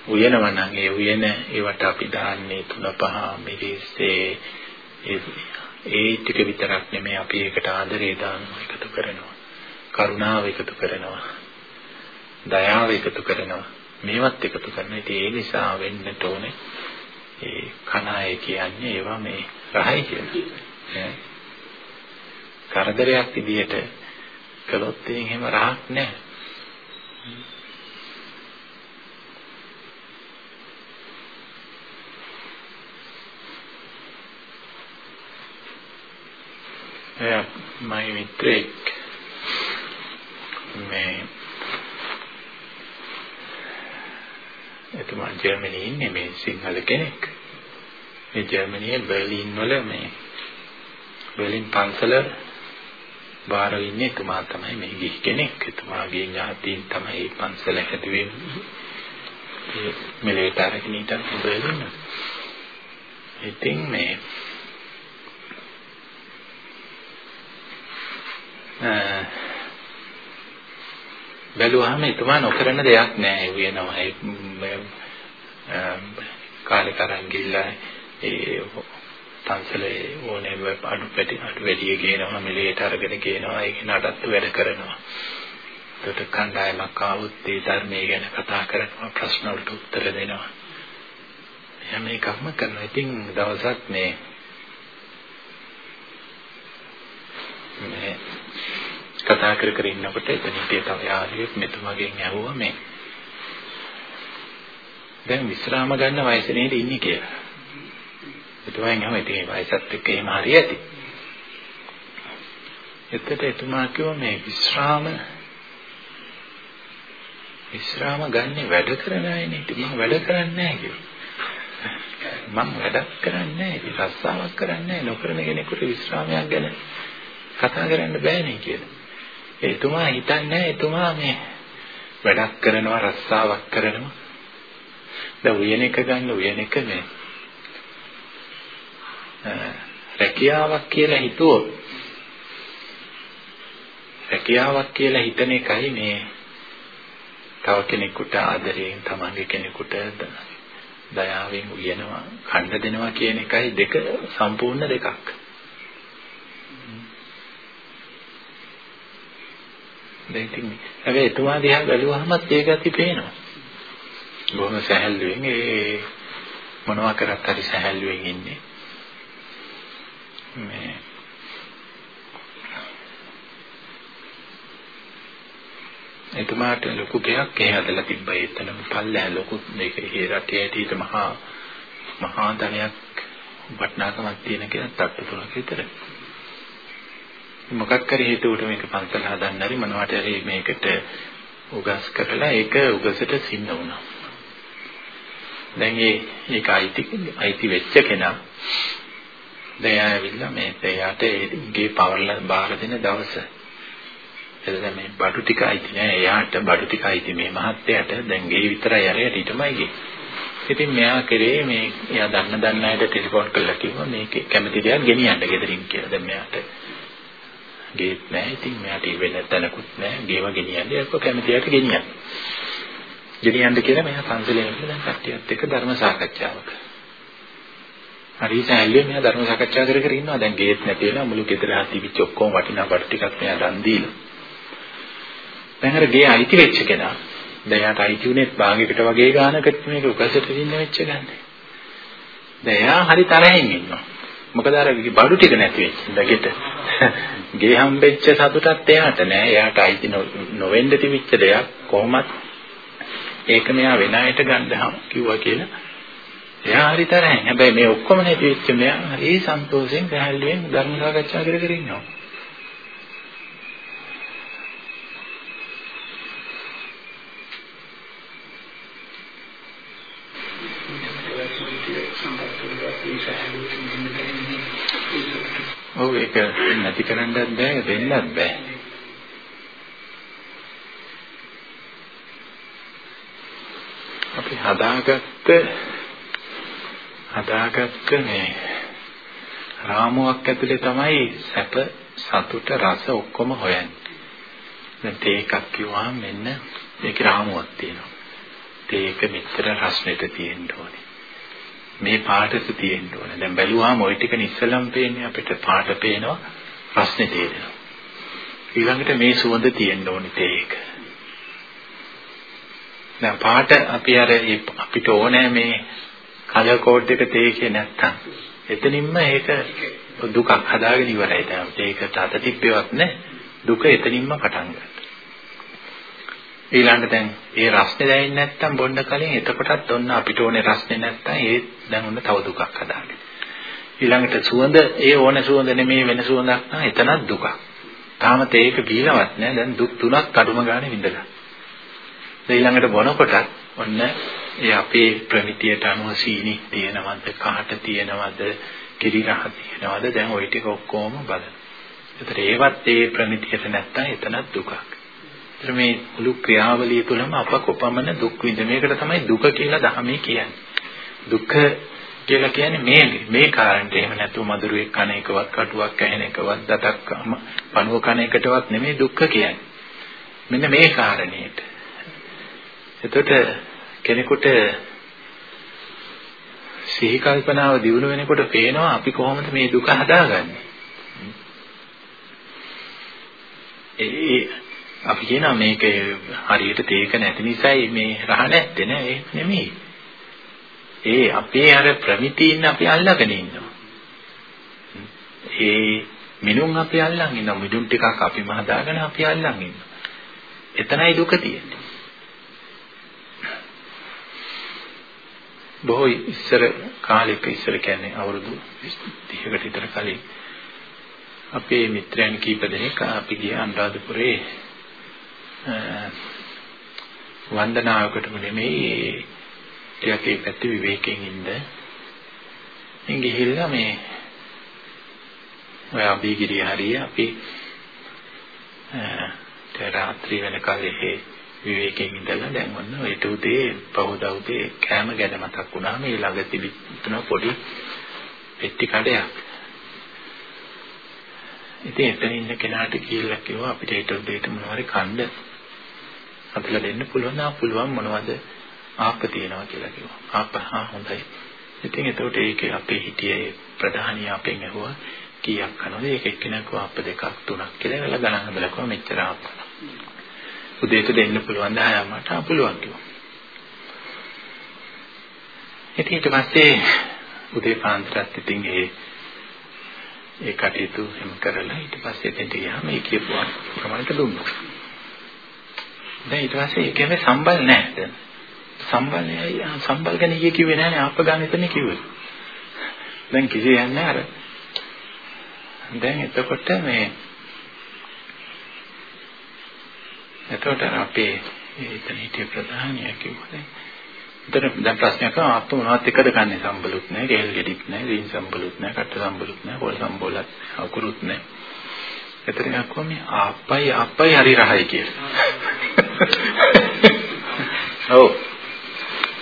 උයනවා නම් ඒ උයන ඒවට අපි දාන්නේ තුන පහ මිරිස්සේ. ඒ ටික විතරක් නෙමෙයි අපි ඒකට ආදරේ දානවා එකතු කරනවා. කරුණාව එකතු කරනවා. දයාව එකතු කරනවා. මේවත් එකතු කරන ඉතින් ඒ නිසා වෙන්නට ඕනේ ඒ කණාය කියන්නේ ඒවා මේ රහයි කියලා. කරදරයක් විදියට කළොත් එහෙම රහක් නැහැ. මගේ මිත්‍රෙක් මේ එතුමා ජර්මනියේ ඉන්නේ මේ සිංහල කෙනෙක්. මේ ජර්මනියේ බර්ලින් වල මේ බර්ලින් පන්සල බාරව ඉන්නේ එතුමා තමයි මේ ගිහි කෙනෙක්. එතුමාගේ ඥාතීන් තමයි මේ පන්සල හැදුවේ. මේ මෙලෙට අරගෙන ඉඳන් බර්ලින්. ඉතින් මේ බැලුවාම එතුමා නොකරන දෙයක් නෑ වෙනවා. ඒ කාලේ තරන් ගිල්ලා ඒ පන්සලේ ඕනේ අඩු පැටි අඩු වැඩි ගේනවා මෙලේට අරගෙන ගේනවා ඒක නඩත්තු වැඩ කරනවා. ඒකට කණ්ඩායමක් ආවොත් ඒ ධර්මයේ ගැන කතා කරනවා ප්‍රශ්න වලට උත්තර දෙනවා. එහෙනම් මේකක්ම කරනවා. ඉතින් දවසක් මේ මේ කතා කර කර ඉන්නකොට එතන හිටිය තව යාළුවෙක් මෙතුමගෙන් ඇහුවා මේ දැන් විශ්‍රාම ගන්න වයසේ නේද ඉන්නේ කියලා. එතුමෙන් අහුවා ඉතින් වයසත් එක්ක එහෙම හරියටි. එතකොට එතුමා කිව්වා මේ විශ්‍රාම විශ්‍රාම ගන්න වැඩ කරන අයනේ ඉතින් මම වැඩ කරන්නේ නැහැ කිව්වා. මම වැඩක් කරන්නේ නැහැ ඉතින් රස්සාවක් කරන්නේ නැහැ නොකරන කෙනෙකුට විශ්‍රාමයක් ගැන කතා කරන්න බෑනේ කියලා. එතුමා හිතන්නේ එතුමා මේ වැඩක් කරනවා රස්සාවක් කරනවා. දැන් උයන එක ගන්න උයන එක මේ රැකියාවක් කියලා හිතුවොත් රැකියාවක් කියලා හිතන එකයි මේ තව කෙනෙකුට ආදරයෙන් තමන්ගේ කෙනෙකුට දයාවෙන් උයනවා කන්න දෙනවා කියන එකයි දෙක සම්පූර්ණ දෙකක්. දැන් ඉතින් හැබැයි එතුමා දිහා බැලුවහමත් ඒ ගති පේනවා. බොහොම සැහැල්ලුවෙන් ඒ මොනවා කරත් හරි සැහැල්ලුවෙන් ඉන්නේ. මේ එතුමාට ලොකු ගෙයක් ඒ හදලා තිබ්බා එතනම පල්ලෑ ලොකු මේක ඒ රටේ ඇටියට මහා මහා ධනයක් වටිනාකමක් තියෙන කෙනෙක් තට්ටු තුනක් විතර. මොකක් කරේ හේතුවට මේක පන්සල හදන්න හරි මොනවට හරි මේකට උගස් කරලා ඒක උගසට සින්න වුණා. දැන් ඒ ඒක අයිති අයිති වෙච්ච කෙනා දැන් ආවිල්ලා මේ එයාට ගේ පවර්ලා බාර දෙන දවස. එතන මේ බඩු ටික අයිති නෑ එයාට බඩු ටික අයිති මේ මහත්තයාට දැන් ගේ විතරයි අරයට ඊටමයි ගේ. ඉතින් මෙයා කරේ මේ එයා දන්න දන්න අයට ටෙලිෆෝන් කරලා කිව්වා මේක කැමති දෙයක් ගෙනියන්න ගෙදරින් කියලා. දැන් මෙයාට ගේත් නැහැ. ඉතින් මෙයාට වෙන තැනකුත් නැහැ. ගේව ගෙනියන්න. ඒක කැමතියට ගෙනියන්න. ගෙනියන්න කියලා මෙයා පන්සලේ ඉන්න දැන් කට්ටියත් එක්ක ධර්ම සාකච්ඡාවක. හරි සෑහලුවේ මෙයා ධර්ම සාකච්ඡා කර කර ඉන්නවා. දැන් ගේත් නැති වෙලා මුළු ගෙදර හතිවිච්ච ඔක්කොම වටිනා බඩු ටිකක් මෙයා දන් දීලා. දැන් අර ගේ අයිති වෙච්ච කෙනා දැන් යාට අයිති උනේත් භාගයකට වගේ ගානකට මේක උකසට දින්න වෙච්ච ගන්න. දැන් එයා හරි තරහින් ඉන්නවා. මොකද අර බඩු ටික නැති වෙච්ච දගෙට. ගේ හම්බෙච්ච සතුටත් එයාට නෑ. එයාට අයිති නොවෙන්න තිබිච්ච දෙයක් කොහොමත් ඒක මෙයා වෙන අයට ගන්න කිව්වා කියලා. එයා හරි තරහින්. හැබැයි මේ ඔක්කොම නැති වෙච්ච මෙයා හරි සන්තෝෂෙන් පැහැල්ලුවෙන් ධර්ම සාකච්ඡා කර කර ඉන්නවා. ඒක නැති කරන්නත් බෑ දෙන්නත් බෑ. අපි හදාගත්ත හදාගත්ත මේ රාමුවක් ඇතුලේ තමයි සැප සතුට රස ඔක්කොම හොයන්නේ. දැන් තේ එකක් කිව්වහම මෙන්න ඒකේ රාමුවක් තියෙනවා. තේ එක මෙච්චර රසනෙට තියෙන්න ඕනේ. මේ පාටට තියෙන්න ඕනේ. දැන් බැලුවාම ওই ටික ඉස්සලම් පේන්නේ අපිට පාට පේනවා රස්නේ තේරෙනවා. ඊළඟට මේ සුවඳ තියෙන්න ඕනේ තේ එක. දැන් පාට අපි අර අපිට ඕනේ මේ කලර් කෝඩ් එක තේකේ නැත්තම් එතනින්ම ඒක දුකක් හදාගෙන ඉවරයි. දැන් ඒක තත තිබ්බේවත් නැහැ. දුක එතනින්ම පටන් ගන්නවා. ඊළඟට දැන් ඒ රස්නේ දැනෙන්නේ නැත්තම් බොන්න කලින් එතකොටත් ඔන්න අපිට ඕනේ රස්නේ නැත්තම් ඒ දැන් ඔන්න තව දුකක් හදාගන්න. ඊළඟට සුවඳ ඒ ඕනේ සුවඳ නෙමෙයි වෙන සුවඳක් නම් එතනත් දුකක්. තාම තේක බීලවත් නෑ දැන් දුක් තුනක් කඩුම ගානේ විඳලා. ඊළඟට බොනකොට ඔන්න ඒ අපේ ප්‍රමිතියට අනුව සීනි තියෙනවද කහට තියෙනවද කිරි රහ තියෙනවද දැන් ওই ටික ඔක්කොම බලන්න. ඒතර ඒවත් ඒ ප්‍රමිතියට නැත්තම් එතනත් දුකක්. ඒතර මේ මුළු ක්‍රියාවලිය තුළම අප කොපමණ දුක් විඳ මේකට තමයි දුක කියලා ධර්මයේ කියන්නේ. දුක කියලා කියන්නේ මේ මේ කාරණට එහෙම නැතුව මధుරයක් කන එකවත් කටුවක් ඇහෙන එකවත් දතක් පණුව කන එකටවත් නෙමෙයි දුක්ඛ කියන්නේ. මෙන්න මේ කාරණේට. එතකොට කෙනෙකුට සිහි කල්පනාව දිනු වෙනකොට පේනවා අපි කොහොමද මේ දුක හදාගන්නේ. ඒ අපි කියනවා මේක හරියට තේක නැති නිසායි මේ රහ නැත්තේ නෑ ඒ නෙමෙයි. ඒ අපේ අර ප්‍රමිතියින් අපි අල්ලගෙන ඉන්නවා. ඒ මිනුම් අපි අල්ලන් ඉන්නවා. මිදුම් ටිකක් අපිම හදාගෙන අපි අල්ලන් ඉන්නවා. එතනයි දුක තියෙන්නේ. බොහෝ ඉස්සර කාලෙක ඉස්සර කියන්නේ අවුරුදු 30කට විතර කලින් අපේ මිත්‍රයන් කීප දෙනෙක් අපි ගිය අනුරාධපුරේ වන්දනාවකටම නෙමෙයි ටිකක් ඒ පැත්තේ විවේකයෙන් ඉන්න. ඉන් ගිහිල්ලා මේ ඔය අභිගිරිය හරිය අපි ඒ රාත්‍රී වෙනකල් එහෙ විවේකයෙන් ඉඳලා දැන් ඔන්න ඔය උදේ පහුදා උදේ කෑම ගැන මතක් වුණා මේ ළඟ තිබින පොඩි පෙට්ටි කඩයක්. ඉතින් එතන ඉන්න කෙනාට කියලා කිව්වා අපිට ඒට උදේට මොනවාරි කන්න අපිලා දෙන්න පුළුවන් නා පුළුවන් මොනවද ආප්ප තියෙනවා කියලා කිව්වා. ආප්ප හා හොඳයි. ඉතින් එතකොට ඒකේ අපේ හිටියේ ප්‍රධානිය අපෙන් ඇහුවා කීයක් කනවද? ඒක එක්කෙනෙක් ආප්ප දෙකක් තුනක් කියලා එලා ගණන් හදලා කිව්වා මෙච්චර ආප්ප. උදේට දෙන්න පුළුවන් ද ආයමට ආ පුළුවන් කිව්වා. ඉතින් ඊට පස්සේ උදේ පාන්දරත් ඉතින් ඒ ඒ කටයුතු එහෙම කරලා ඊට පස්සේ දෙන්න ගියාම ඒ කියපු ප්‍රමාණයට දුන්නා. දැන් ඊට පස්සේ ඒකෙම සම්බල් නැහැ දැන්. සම්බල් නෑ සම්බල් ගැන ඊයේ කිව්වේ නෑනේ ආප්ප ගන්න එතන කිව්වේ. දැන් කිසි යන්නේ අර. දැන් එතකොට මේ එතකොට අපේ එතන හිටිය ප්‍රධානියා කිව්වා එතන දැන් ප්‍රශ්නයක් ආවා අප්ප මොනවත් එකද ගන්නෙ සම්බලුත් නැහැ, ගෙල් ගෙඩිත් නැහැ, දීන් සම්බලුත් නැහැ, කට සම්බලුත් නැහැ, පොල් සම්බලත් අකුරුත් නැහැ. එතන යක්කෝ මේ ආප්පයි ආප්පයි හරි රහයි කියලා. ඔව්.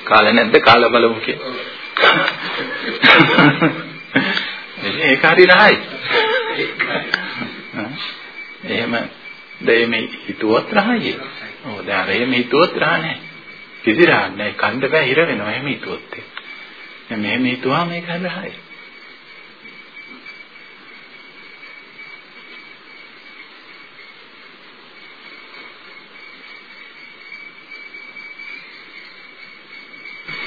කාලේ නැද්ද කාලා බලමු කියලා. ඒක හරි රහයි. එහෙම දෙයම හිතුවත් රහයි. ඔව් දැන් එහෙම හිතුවත් රහ නැහැ. කිසි රහක් නැහැ. කන්ද බෑ හිර වෙනවා එහෙම හිතුවොත්. දැන් මෙහෙම හිතුවාම ඒක රහයි.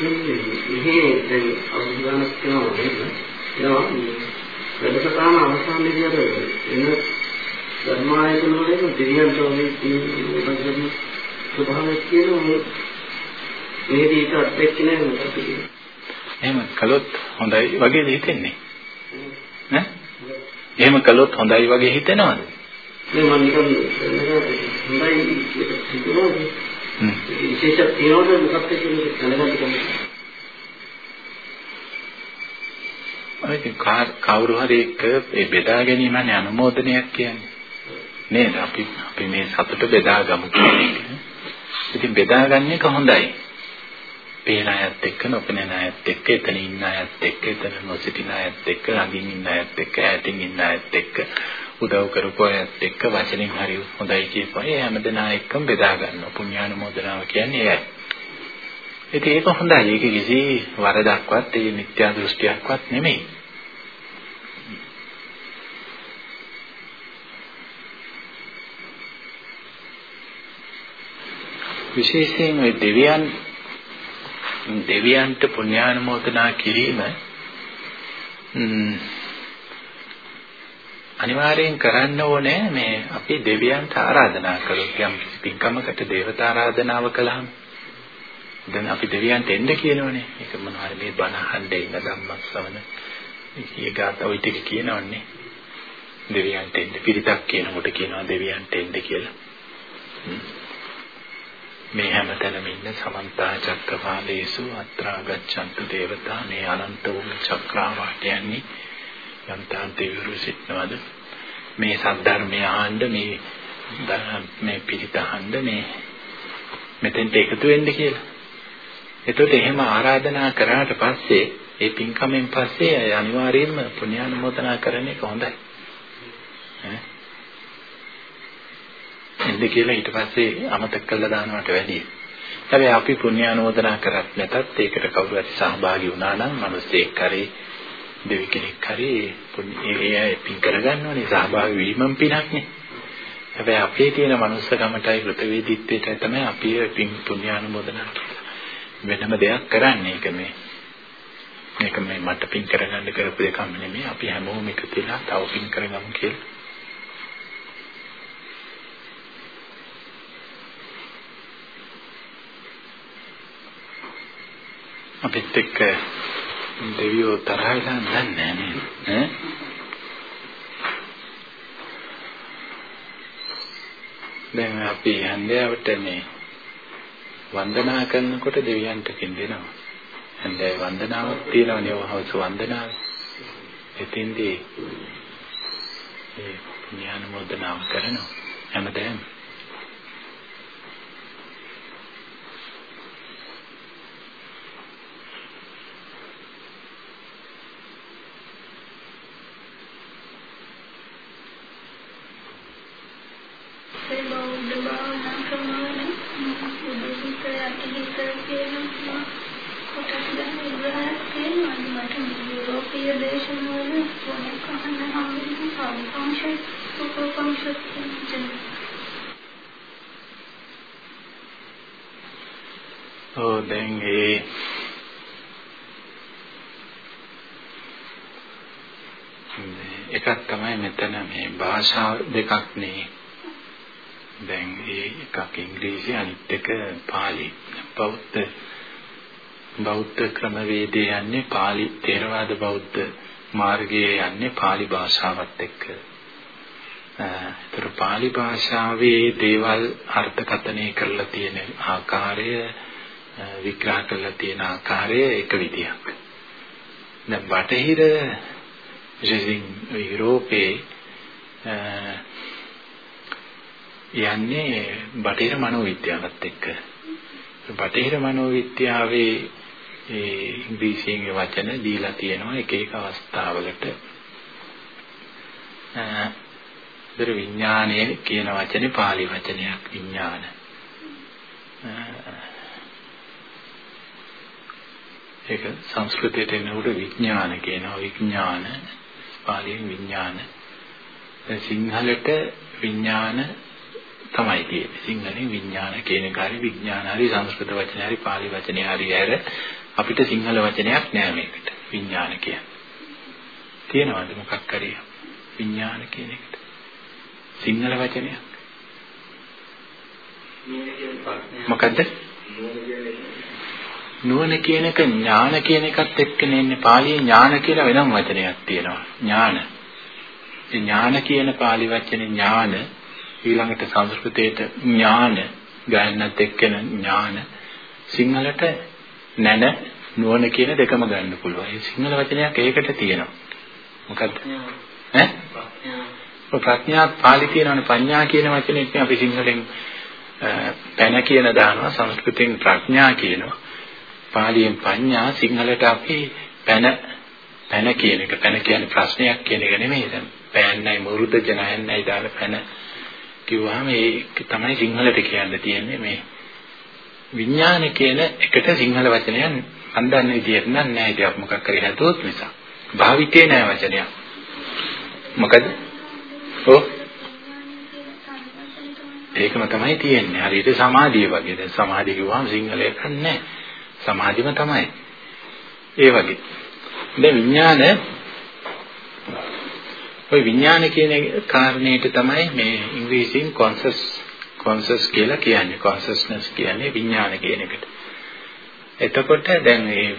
මෙහි දැන් අවුරුද්දක් කරනවා නේද? එනවා වැඩසටහන අවසානයේදී එන ධර්මායතන වලින් දෙවියන්ට වගේ තියෙන ස්වභාවයක් කියනවා මේ මේදී ඒක අත්දැක නැහැ මොකද කියන්නේ. එහෙම කළොත් හොඳයි වගේ හිතෙන්නේ. ඈ? එහෙම කළොත් හොඳයි වගේ හිතෙනවද? මේ මම නිකන් හොඳයි කියලා හිතනවා. විශේෂ තියනවද මොකක්ද කියන්නේ දැනගන්න කැමතියි. අනිත් කවුරු හරි එක්ක ඒ බෙදා ගැනීමනේ අනුමෝදනයක් කියන්නේ. නේද? අපි අපි මේ සතුට බෙදා ගමු කියන්නේ. ඉතින් බෙදා ගන්න එක හොඳයි. පේන අයත් එක්ක නොපෙනෙන අයත් එක්ක එතන ඉන්න අයත් එක්ක එතන නොසිටින අයත් එක්ක ළඟින් ඉන්න අයත් එක්ක ඈතින් ඉන්න අයත් එක්ක උදව් කරපු අයත් එක්ක වචනෙන් හරි හොඳයි කියපුවා. ඒ හැමදෙනා එක්කම බෙදා ගන්නවා. පුණ්‍යානුමෝදනාව කියන්නේ ඒයි. ඉතින් ඒක හොඳයි. ඒක කිසි වරදක්වත් ඒ මිත්‍යා දෘෂ්ටියක්වත් නෙමෙයි. විශේෂයෙන් ওই දෙවියන් දෙවියන්ට පුණ්‍යානුමෝදනා කිරීම අනිවාර්යෙන් කරන්න ඕනේ මේ අපි දෙවියන්ට ආරාධනා කළොත් යම් පින්කමකට දේවතා ආරාධනාව කළාම දැන් අපි දෙවියන්ට එන්න කියනවනේ. ඒක මොනවාරි මේ බණ අහන්න ඉන්න ධම්මස් සවන මේ ගාත ওই ටික කියනවන්නේ. දෙවියන්ට එන්න පිරිතක් කියනකොට කියනවා දෙවියන්ට එන්න කියලා. මේ හැමතැනම ඉන්න සමන්ත චක්කවාලේසු අත්‍රා ගච්ඡන්තු දේවතා මේ අනන්ත වූ චක්‍රාවාටයන්හි යම්තාන් දෙවිවරු සිටනවද මේ සද්ධර්මය ආන්න මේ මේ පිළිත අහන්න මේ මෙතෙන්ට එකතු වෙන්න කියලා. එතකොට එහෙම ආරාධනා කරාට පස්සේ ඒ පින්කමෙන් පස්සේ අනිවාර්යයෙන්ම පුණ්‍යානුමෝදනා කරන එක හොඳයි. ඈ එන්න කියලා ඊට පස්සේ අමතක කරලා දානවට වැඩිය. හැබැයි අපි පුණ්‍යානුමෝදනා කරත් නැතත් ඒකට කවුරු හරි සහභාගී වුණා නම් මිනිස්සෙක් කරේ දෙවි කෙනෙක් හරි ඒ පින් කරගන්නවනේ සහභාගී වීමම පිනක්නේ. හැබැයි අපේ තියෙන මනුස්සකමටයි කෘතවේදීත්වයටයි තමයි අපි පින් පුණ්‍යානුමෝදනා කියලා. වෙනම දෙයක් කරන්නේ ඒක මේ මේක මේ මට පින් කරගන්න කරපු දෙකම නෙමෙයි අපි හැමෝම එකතු වෙලා තව පින් කරගමු කියලා. අපිත් එක්ක දෙවියෝ තරහ වෙලා නැහැ නේද? ඈ දැන් අපි හන්දෑවට මේ වන්දනා කරනකොට දෙවියන්ට කින්දෙනවා. හන්දෑ වන්දනාවක් තියෙනවනේ වහවස වන්දනාව. එතින්දී ඒ පුණ්‍යානුමෝදනාව කරනවා හැමදාම. ඔව් දැන් ඒ එකක් තමයි මෙතන මේ භාෂා දෙකක් නේ දැන් ඒ එකක් ඉංග්‍රීසි අනිත් එක පාලි බෞද්ධ බෞද්ධ ක්‍රමවේදය යන්නේ පාලි තේරවාද බෞද්ධ මාර්ගයේ යන්නේ පාලි භාෂාවත් එක්ක. ඒතර පාලි භාෂාවේ දේවල් අර්ථකථනය කරලා තියෙන ආකාරය විග්‍රහ කරලා තියෙන ආකාරය එක විදියක්. දැන් බටහිර විශේෂයෙන් යුරෝපේ යන්නේ බටහිර මනෝවිද්‍යාවත් එක්ක. බටහිර මනෝවිද්‍යාවේ ඒ ඉංග්‍රීසියෙන් වචන දීලා තියෙනවා එක එක අවස්ථාවලට. අ විඥානය කියන වචනේ pāli වචනයක් විඥාන. ඒක සංස්කෘතයට එනකොට විඥාන කියනවා විඥාන පාලියෙන් විඥාන සිංහලට විඥාන තමයි තියෙන්නේ. සිංහලෙන් විඥාන කියන එක හරි විඥාන හරි සංස්කෘත වචන හරි පාලි වචනේ හරි ඇර අපිට සිංහල වචනයක් නෑ මේකට විඥාන කියන්නේ. තියෙනවද මොකක් හරි විඥාන කියන එකට? සිංහල වචනයක්. මොකද්ද? නුවණ කියන එක ඥාන කියන එකත් එක්කනේ ඉන්නේ. පාලියේ ඥාන කියලා වෙනම වචනයක් තියෙනවා. ඥාන. ඒ ඥාන කියන පාලි වචනේ ඥාන ඊළඟට සංස්කෘතයේට ඥාන ගන්නත් එක්කන ඥාන සිංහලට නැන නුවණ කියන දෙකම ගන්න පුළුවන්. ඒ සිංහල වචනයක් ඒකට තියෙනවා. මොකද්ද? ඈ? ප්‍රඥා පාලි කියනවනේ පඤ්ඤා කියන වචනේ ඉතින් අපි සිංහලෙන් පැන කියන දානවා සංස්කෘතෙන් ප්‍රඥා කියනවා. පාලියෙන් පඤ්ඤා සිංහලට අපි පැන පැන කියන එක පැන කියන්නේ ප්‍රශ්නයක් කියන එක නෙමෙයි දැන් පෑන්නයි මුරුද ජනයන්නයි දාලා පැන. කිව්වහම ඒක තමයි සිංහලට කියන්න තියෙන්නේ මේ විඥාන කියන එකට සිංහල වචනයක් අන්දන්න විදියට නම් නෑ ඒක මොකක් කරේ හැදුවොත් නිසා භාවිතේ නෑ වචනයක්. මොකද? ඔව්. ඒකම තමයි තියෙන්නේ. හරියට සමාධිය වගේ. දැන් සමාධිය කිව්වම සිංහලයක් නෑ. සමාධිම තමයි. ඒ වගේ. දැන් විඥාන ওই විඥාන කියන කාරණේට තමයි මේ ඉංග්‍රීසියෙන් conscious conscious කියලා කියන්නේ consciousness කියන්නේ විඥාන කියන එකට. එතකොට දැන් මේ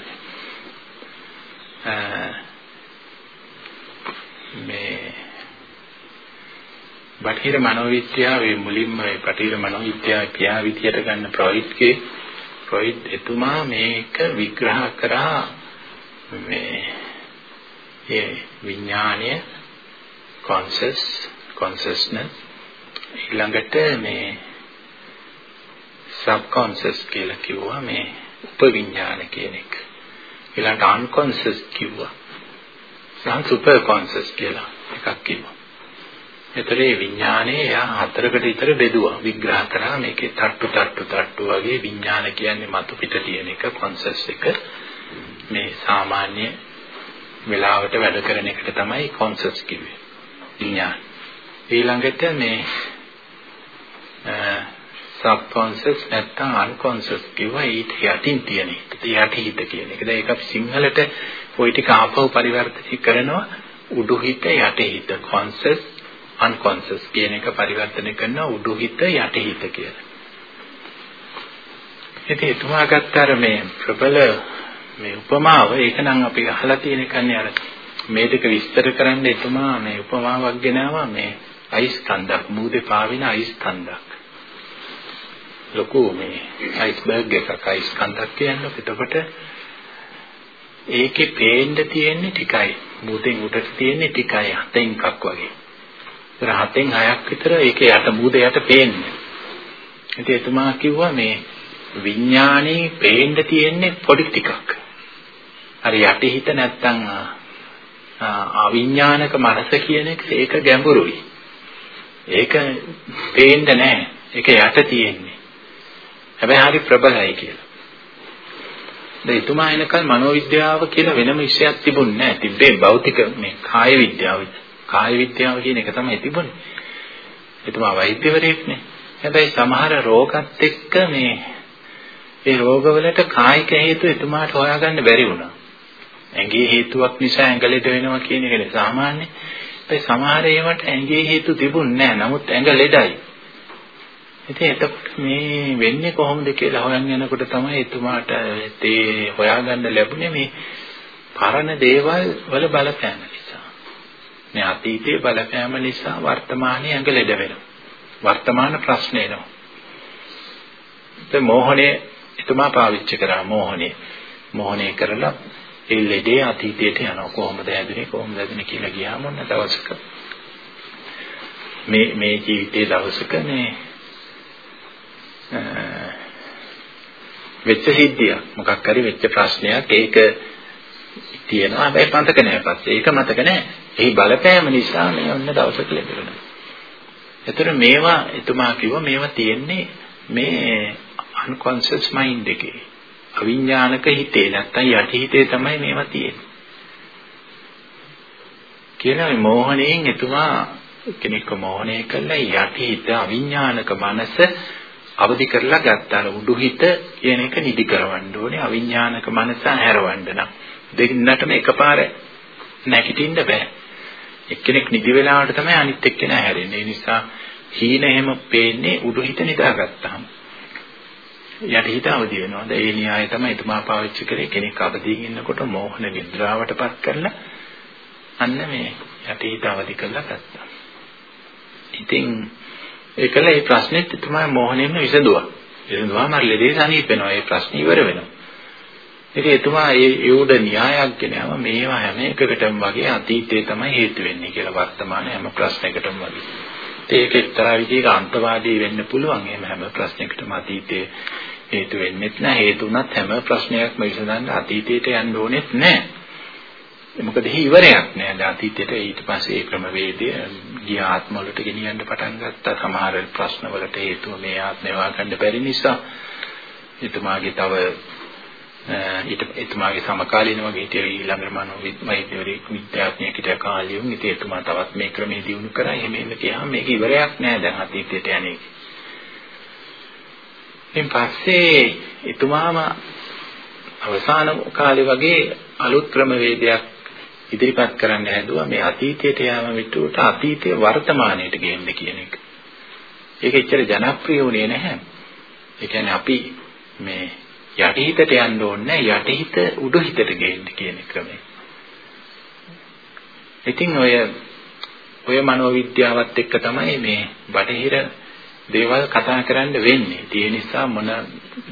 මේ බටහිර මනෝවිද්‍යාවේ මුලින්ම මේ බටහිර මනෝවිද්‍යාව පියා විදියට ගන්න ෆ්‍රොයිඩ්ගේ ෆ්‍රොයිඩ් එතුමා මේක විග්‍රහ කරා මේ ඒ විඥානය conscious consciousness ඊළඟට මේ subconscious කියලා කිව්වා මේ උපවිඥාන කියන එක. ඊළඟට unconscious කිව්වා. සහ super conscious කියලා එකක් කිව්වා. ඒතරේ විඥානයේ යා හතරකට විතර බෙදුවා. විග්‍රහ කරා මේකේ තට්ටු තට්ටු තට්ටු වගේ විඥාන කියන්නේ මතු පිට තියෙන එක conscious එක. මේ සාමාන්‍ය වෙලාවට වැඩ කරන එකට තමයි conscious කිව්වේ. විඥාන. ඊළඟට මේ subconscious නැත්නම් unconscious කිව්වා ඊට යටින් තියෙන හිත. යටි හිත කියන එක. දැන් ඒක අපි සිංහලට ওই ටික ආපහු පරිවර්තනය කරනවා උඩුහිත යටිහිත conscious unconscious කියන එක පරිවර්තනය කරනවා උඩුහිත යටිහිත කියලා. ඉතින් එතුමා ගත්තාර මේ ප්‍රබල මේ උපමාව ඒක නම් අපි අහලා තියෙන කන්නේ අර මේ දෙක විස්තර කරන්න එතුමා මේ උපමාවක් ගෙනාවා. මේ අයිස් කන්දක් මූදේ පාවින අයිස් කන්දක් ලොකු මේ අයිස්බර්ග් එකක් අයිස් කන්දක් කියන්නේ. එතකොට ඒකේ පේන්න තියෙන්නේ ටිකයි. මූදෙන් උඩට තියෙන්නේ ටිකයි. හතෙන් එකක් වගේ. ඒතර හතෙන් හයක් විතර ඒකේ යට මූදේ යට පේන්නේ. ඉතින් එතුමා කිව්වා මේ විඥානේ පේන්න තියෙන්නේ පොඩි ටිකක්. අර යටිහිත නැත්තම් අවිඥානික මනස කියන එක ඒක ගැඹුරුයි. ඒක පේන්නේ නැහැ. ඒක යට තියෙන්නේ. හැබැයි හරි ප්‍රබලයි කියලා. දැන් ඊතුමා එනකල් මනෝවිද්‍යාව කියලා වෙනම විෂයක් තිබුණේ නැහැ. තිබ්බේ භෞතික මේ කාය විද්‍යාව. කාය විද්‍යාව කියන එක තමයි තිබුණේ. ඊතුමා වෛද්‍යවරයෙක්නේ. හැබැයි සමහර රෝගත් එක්ක මේ ඒ රෝගවලට කායික හේතු එතුමාට හොයාගන්න බැරි වුණා. ඇඟේ හේතුවක් නිසා ඇඟ ලෙඩ වෙනවා කියන එකනේ සාමාන්‍ය. ඒ සමහර ඒවාට ඇඟේ හේතු තිබුණේ නැහැ. නමුත් ඇඟ ලෙඩයි. ඉතින් එතකොට මේ වෙන්නේ කොහොමද කියලා හොයන් යනකොට තමයි එතුමාට ඒ හොයාගන්න ලැබුණේ මේ පරණ දේවල් වල බලපෑම නිසා. මේ අතීතයේ බලපෑම නිසා වර්තමානයේ ඇඟ ලෙඩ වෙනවා. වර්තමාන ප්‍රශ්න එනවා. ඒ මෝහනේ එතුමා පාවිච්චි කරා මෝහනේ. මෝහනේ කරලා ඒ ලෙඩේ අතීතයට යනවා. කොහොමද හැදුනේ? කොහොමද හැදුනේ කියලා ගියාම ඔන්න දවසක මේ මේ ජීවිතයේ දවසක මේ වෙච්ච සිද්ධිය මොකක් හරි වෙච්ච ප්‍රශ්නයක් ඒක තියෙනවා. හැබැයි මතක නැහැ පස්සේ. ඒක මතක නැහැ. ඒ බලපෑම නිසා මේ ඔන්න දවසක ලැබෙනවා. එතන මේවා එතුමා කිව්වා මේවා තියෙන්නේ මේ unconscious mind එකේ. අවිඥානික හිතේ නැත්තම් යටි හිතේ තමයි මේවා තියෙන්නේ. කියලා මේ මෝහණයෙන් එතුමා කෙනෙක්ව මෝහණය කළා යටි හිත අවිඥානික මනස අවදි කරලා ගත්තා. උඩු හිත කියන එක නිදි කරවන්න ඕනේ. අවිඥානික මනස හැරවන්න නම් දෙන්නටම එකපාර නැගිටින්න බෑ. එක්කෙනෙක් නිදි වෙලාවට තමයි අනිත් එක්කෙනා හැරෙන්නේ. ඒ නිසා හීන එහෙම පේන්නේ උඩු හිත නිදාගත්තාම. යටිහිත අවදි වෙනවා. දැන් ඒ න්‍යාය තමයි එතුමා පාවිච්චි කරේ කෙනෙක් අවදිින් ඉන්නකොට මෝහන නිද්‍රාවටපත් කරලා අන්න මේ යටිහිත අවදි කරලා ගත්තා. ඉතින් ඒකල මේ ප්‍රශ්නෙත් එතුමා මෝහණයෙන්ම විසඳුවා. විසඳුවාම ලෙඩේ සනීප වෙනවා. ඒ ප්‍රශ්න ඉවර වෙනවා. ඉතින් එතුමා ඒ යෝඩ න්‍යායක් ගෙනාව මේවා හැම එකකටම වගේ අතීතයේ තමයි හේතු වෙන්නේ කියලා වර්තමාන හැම ප්‍රශ්නයකටම වගේ. ඒක එක්තරා විදිහක අන්තවාදී වෙන්න පුළුවන්. එහෙම හැම ප්‍රශ්නයකටම අතීතයේ හේතු වෙන්නෙත් නැහැ. හේතු වුණත් හැම ප්‍රශ්නයක්ම විසඳන්න අතීතයට යන්න ඕනෙත් නැහැ. මොකද එහි ඉවරයක් නෑ. දැන් අතීතයට ඊට පස්සේ ඒ ක්‍රමවේදය ගිය ආත්ම වලට ගෙනියන්න පටන් ගත්තා. සමහර ප්‍රශ්න වලට හේතුව මේ ආත්මේ වාගන්න බැරි නිසා එතුමාගේ තව ඊට එතුමාගේ සමකාලීන වගේ හිටිය ඊළඟට මනෝ වෛද්‍යවරයෙක් විද්‍යාඥයෙක් හිටිය කාලියුන් ඉතින් එතුමා තවත් මේ ක්‍රමයේ දියුණු කරා එහෙම එහෙම කියහම මේක ඉවරයක් නෑ දැන් අතීතයට යන්නේ. ඉතින් පස්සේ එතුමාම අවසාන කාලේ වගේ අලුත් ක්‍රමවේදයක් ඉදිරිපත් කරන්න හැදුවා මේ අතීතයට යාම විටුවට අතීතයේ වර්තමානයට ගෙන්න කියන එක. ඒක එච්චර ජනප්‍රිය වුණේ නැහැ. ඒ කියන්නේ අපි මේ යටිහිතට යන්න ඕනේ යටිහිත උඩුහිතට ගෙන්න කියන ක්‍රමය. ඉතින් ඔය ඔය මනෝවිද්‍යාවත් එක්ක තමයි මේ බටහිර දේවල් කතා කරන්න වෙන්නේ. ඒ නිසා මොන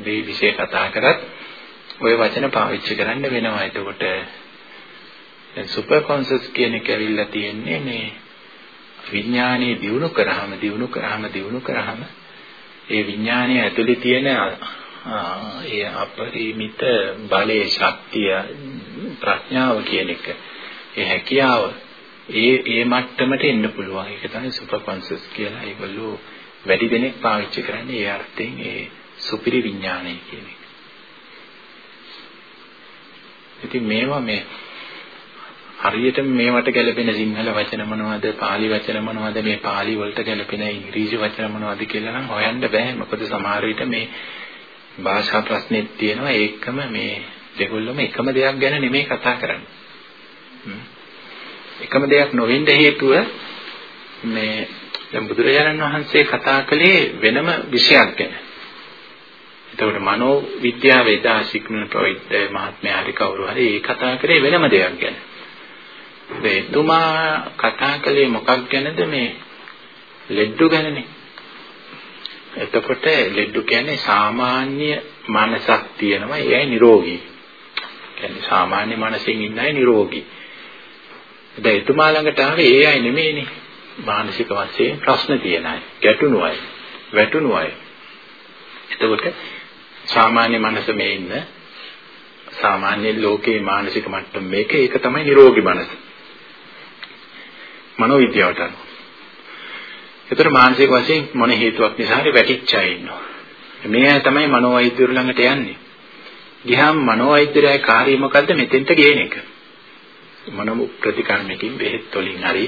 දේ විශේෂ කතා කරත් ওই වචන පාවිච්චි කරන්න වෙනවා. එතකොට සුපර් කොන්ෂස් කියන එක ඇවිල්ලා තියෙන්නේ මේ විඥානයේ දියුණු කරාම දියුණු කරාම දියුණු කරාම ඒ විඥානයේ ඇතුලේ තියෙන ඒ අපරිමිත බලයේ ශක්තිය ප්‍රඥාව කියන එක ඒ හැකියාව ඒ ඒ මට්ටමට එන්න පුළුවන්. ඒක තමයි සුපර් කොන්ෂස් කියලා ඒගොල්ලෝ වැඩි දෙනෙක් පාවිච්චි කරන්නේ ඒ අර්ථයෙන් ඒ සුපිරි විඥානය කියන එක. ඉතින් මේවා මේ හරියට මේවට ගැලපෙන සිංහල වචන මොනවද, පාලි වචන මොනවද, මේ පාලි වලට ගැලපෙන ඉංග්‍රීසි වචන මොනවද කියලා නම් හොයන්න බෑ. මොකද සමහර විට මේ භාෂා ප්‍රශ්නෙත් තියෙනවා ඒකම මේ දෙගොල්ලම එකම දෙයක් ගැන නෙමෙයි කතා කරන්නේ. එකම දෙයක් නොවෙන්න හේතුව මේ දැන් බුදුරජාණන් වහන්සේ කතා කළේ වෙනම විෂයක් ගැන. එතකොට මනෝ විද්‍යාව එදා සිග්මන්ඩ් ෆ්‍රොයිඩ් මහත්මයා හරි කවුරු හරි ඒ කතා කරේ වෙනම දෙයක් ගැන. එතුමා කතා කළේ මොකක් ගැනද මේ ලෙඩ්ඩු ගැනනේ. එතකොට ලෙඩ්ඩු කියන්නේ සාමාන්‍ය මනසක් තියෙනවා ඒයි නිරෝගී. කියන්නේ සාමාන්‍ය මනසෙන් ඉන්න අය නිරෝගී. දැන් එතුමා ළඟට ආවේ ඒ අය නෙමෙයිනේ. මානසික වශයෙන් ප්‍රශ්න තියෙන අය, ගැටුණු අය, වැටුණු අය. එතකොට සාමාන්‍ය මනස මේ ඉන්න සාමාන්‍ය ලෝකේ මානසික මට්ටම මේක ඒක තමයි නිරෝගී මනස. මනෝවිද්‍යාවට අනුව. ඒතර මානසික වශයෙන් මොන හේතුවක් නිසා හරි වැටිච්ච අය ඉන්නවා. මේ අය තමයි මනෝවෛද්‍යවරු ළඟට යන්නේ. ගියාම මනෝවෛද්‍යරයා කාර්යය මොකද්ද මෙතෙන්ට ගේන එක. මොනම ප්‍රතිකර්මකින් බෙහෙත් වලින් හරි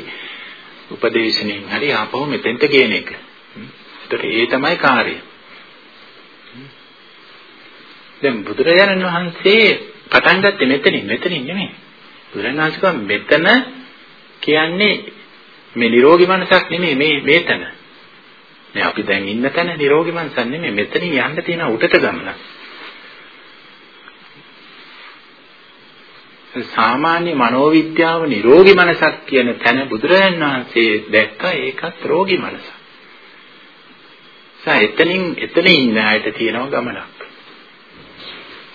උපදේශනෙන් හරි ආපහු මෙතෙන්ට ගේන එක. ඒතර ඒ තමයි කාර්යය. දැන් බුදුරජාණන් වහන්සේ පටන් ගත්තේ මෙතනින් මෙතනින් නෙමෙයි. බුදුරජාණන් වහන්සේ මෙතන කියන්නේ මේ නිරෝගී මනසක් නෙමෙයි මේ මේතන. මේ අපි දැන් ඉන්න තැන නිරෝගී මනසක් නෙමෙයි මෙතනින් යන්න තියෙන උඩට ගමන. සාමාන්‍ය මනෝවිද්‍යාව නිරෝගී මනසක් කියන තැන බුදුරජාණන් වහන්සේ දැක්කා ඒකත් රෝගී මනසක්. සා එතනින් එතන ඉන්න අයට තියෙනවා ගමනක්.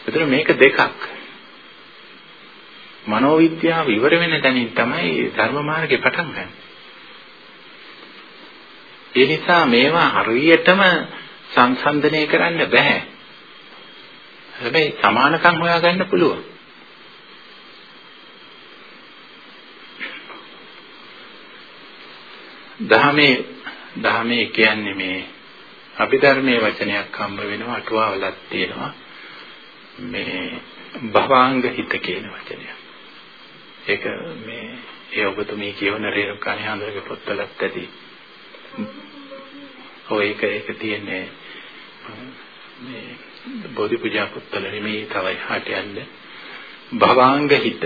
ඒතර මේක දෙකක්. මනෝවිද්‍යාව ඉවර වෙන තැනින් තමයි ධර්ම මාර්ගේ පටන් ගන්නේ. ඒ නිසා මේවා හරියටම සංසන්දනය කරන්න බෑ. හැබැයි සමානකම් හොයාගන්න පුළුවන්. දහමේ දහමේ කියන්නේ මේ අභිධර්මයේ වචනයක් හම්බ වෙනවා අටුවාවලක් තියෙනවා මේ භවාංග හිත කියන වචනය. ඒක මේ ඒ ඔබතුමී කියවන රේරුකාණේ හඳුනගේ පොත්වලත් ඇති. ඔය ඒක ඒක තියෙන්නේ මේ බෝධි පූජා පොත්වල නෙමෙයි තව එහාට යන්න භවාංග හිත.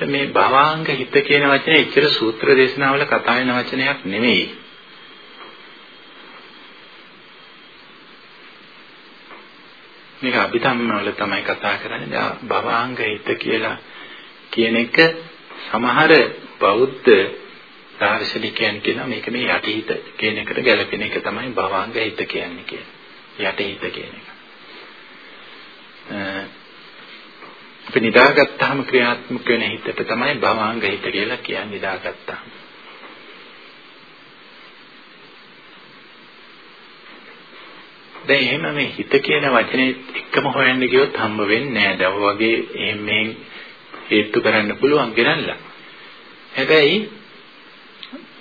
මේ භවාංග හිත කියන වචනේ එච්චර සූත්‍ර දේශනාවල කතා වෙන වචනයක් නෙමෙයි. මේක අභිධම්ම වල තමයි කතා කරන්නේ. භවාංග හිත කියලා කියන එක සමහර බෞද්ධ දාර්ශනිකයන් කියනවා මේක මේ යටිහිත කියන එකට ගැලපෙන එක තමයි භවාංග හිත කියන්නේ කියන්නේ. යටිහිත කියන එක. අපි නිදාගත්තාම ක්‍රියාත්මක වෙන හිතට තමයි භවාංග හිත කියලා කියන්නේ නිදාගත්තාම. දැන් එහෙම මේ හිත කියන වචනේ එකම හොයන්න ගියොත් හම්බ වෙන්නේ නැහැ. දැන් වගේ එහෙම මේ හේතු කරන්න පුළුවන් ගෙනල්ලා. හැබැයි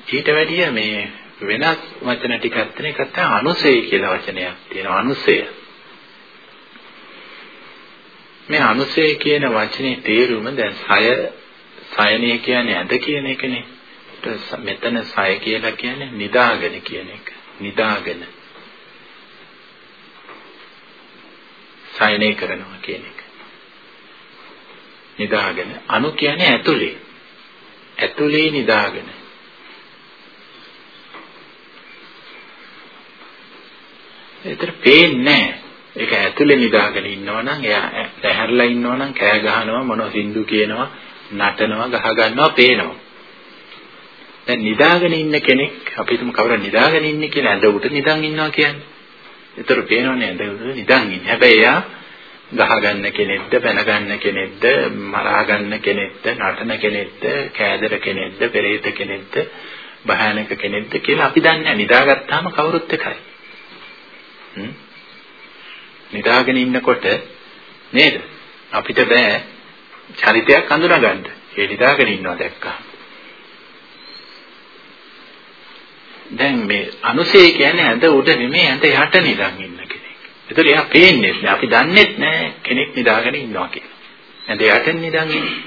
ඊට වැඩිය මේ වෙනස් වචන ටිකක් තියෙන එකත් තමයි අනුසය කියලා වචනයක් තියෙනවා. අනුසය. මේ අනුසය කියන වචනේ තේරුම දැන් සය සයනේ කියන්නේ ඇද කියන එකනේ. මෙතන සය කියලා කියන්නේ නිදාගෙන කියන එක. නිදාගෙන. සයනේ කරනවා කියන එක. නිදාගෙන. අනු කියන්නේ ඇතුලේ. ඇතුලේ නිදාගෙන. ඒතර පේන්නේ නැහැ. ඒක ඇතුලේ නිදාගෙන ඉන්නවා නම් එයා ඇහැරලා ඉන්නවා නම් කෑ ගහනවා මොන සින්දු කියනවා නටනවා ගහ ගන්නවා පේනවා. දැන් නිදාගෙන ඉන්න කෙනෙක් අපි හිතමු කවුරු නිදාගෙන ඉන්නේ කියලා ඇඳ උඩ නිදාගෙන ඉන්නවා කියන්නේ. ඒතර පේනවනේ ඇඳ උඩ නිදාගෙන ඉන්නේ. හැබැයි එයා ගහ ගන්න කෙනෙක්ද බැන ගන්න කෙනෙක්ද මරා ගන්න කෙනෙක්ද නටන කෙනෙක්ද කෑදර කෙනෙක්ද පෙරේත කෙනෙක්ද භයානක කෙනෙක්ද කියලා අපි දන්නේ නැහැ. නිදාගත්තාම කවුරුත් එකයි. නිදාගෙන ඉන්නකොට නේද? අපිට බෑ චරිතයක් අඳුනගන්න. ඒ නිදාගෙන ඉන්නවා දැක්කා. දැන් මේ අනුසය කියන්නේ ඇඳ උඩ නෙමෙයි ඇඳ යට නිදාගෙන ඉන්න කෙනෙක්. ඒතර එයා පේන්නේ නැහැ. අපි දන්නේත් නැහැ කෙනෙක් නිදාගෙන ඉන්නවා කියලා. ඇඳ යට නිදාගෙන ඉන්නේ.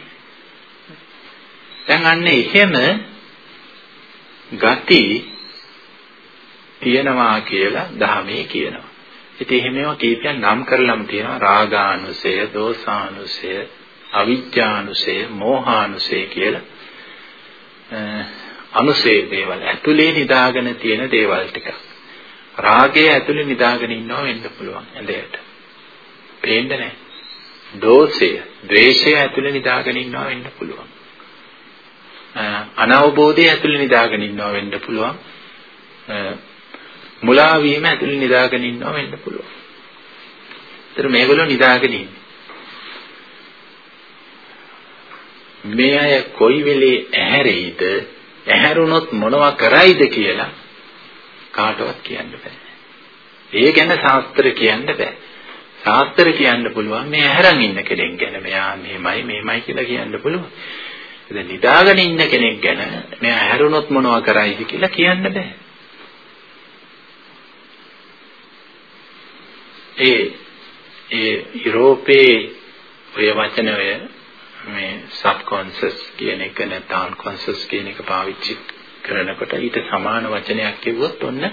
දැන් අන්න එහෙම ගති තියනවා කියලා ධර්මයේ කියනවා. ඉතින් එහෙම ඒවා කීපයක් නම් කරලම තියෙනවා රාගානුසය, දෝසානුසය, අවිජ්ජානුසය, මෝහානුසය කියලා. අනුසේ දේවල් ඇතුලේ නිදාගෙන තියෙන දේවල් ටික. රාගය ඇතුලේ නිදාගෙන ඉන්නවා වෙන්න පුළුවන් ඇඳයට. පේන්නේ නැහැ. දෝෂය, ද්වේෂය ඇතුලේ නිදාගෙන ඉන්නවා වෙන්න පුළුවන්. අනවබෝධය ඇතුලේ නිදාගෙන ඉන්නවා වෙන්න පුළුවන්. මුලා වීම ඇතුලේ නිදාගෙන ඉන්නවා වෙන්න පුළුවන්. ඒතර මේගොල්ලෝ නිදාගෙන ඉන්නේ. මේ අය කොයි වෙලේ ඇහැරෙයිද ඇහැරුණොත් මොනවා කරයිද කියලා කාටවත් කියන්න බෑ. ඒ ගැන ශාස්ත්‍ර කියන්න බෑ. ශාස්ත්‍ර කියන්න පුළුවන් මේ ඇහැරන් ඉන්න කෙනෙක් ගැන මෙයා මෙහෙමයි මෙහෙමයි කියලා කියන්න පුළුවන්. ඉතින් නිදාගෙන ඉන්න කෙනෙක් ගැන මෙයා ඇහැරුණොත් මොනවා කරයිද කියලා කියන්න බෑ. ඒ ඒ යුරෝපේ ඔය වචන ඔය මේ සබ්කොන්ෂස් කියන එක නැත්නම් අන්කොන්ෂස් කියන එක පාවිච්චි කරනකොට ඊට සමාන වචනයක් කිව්වොත් ඔන්න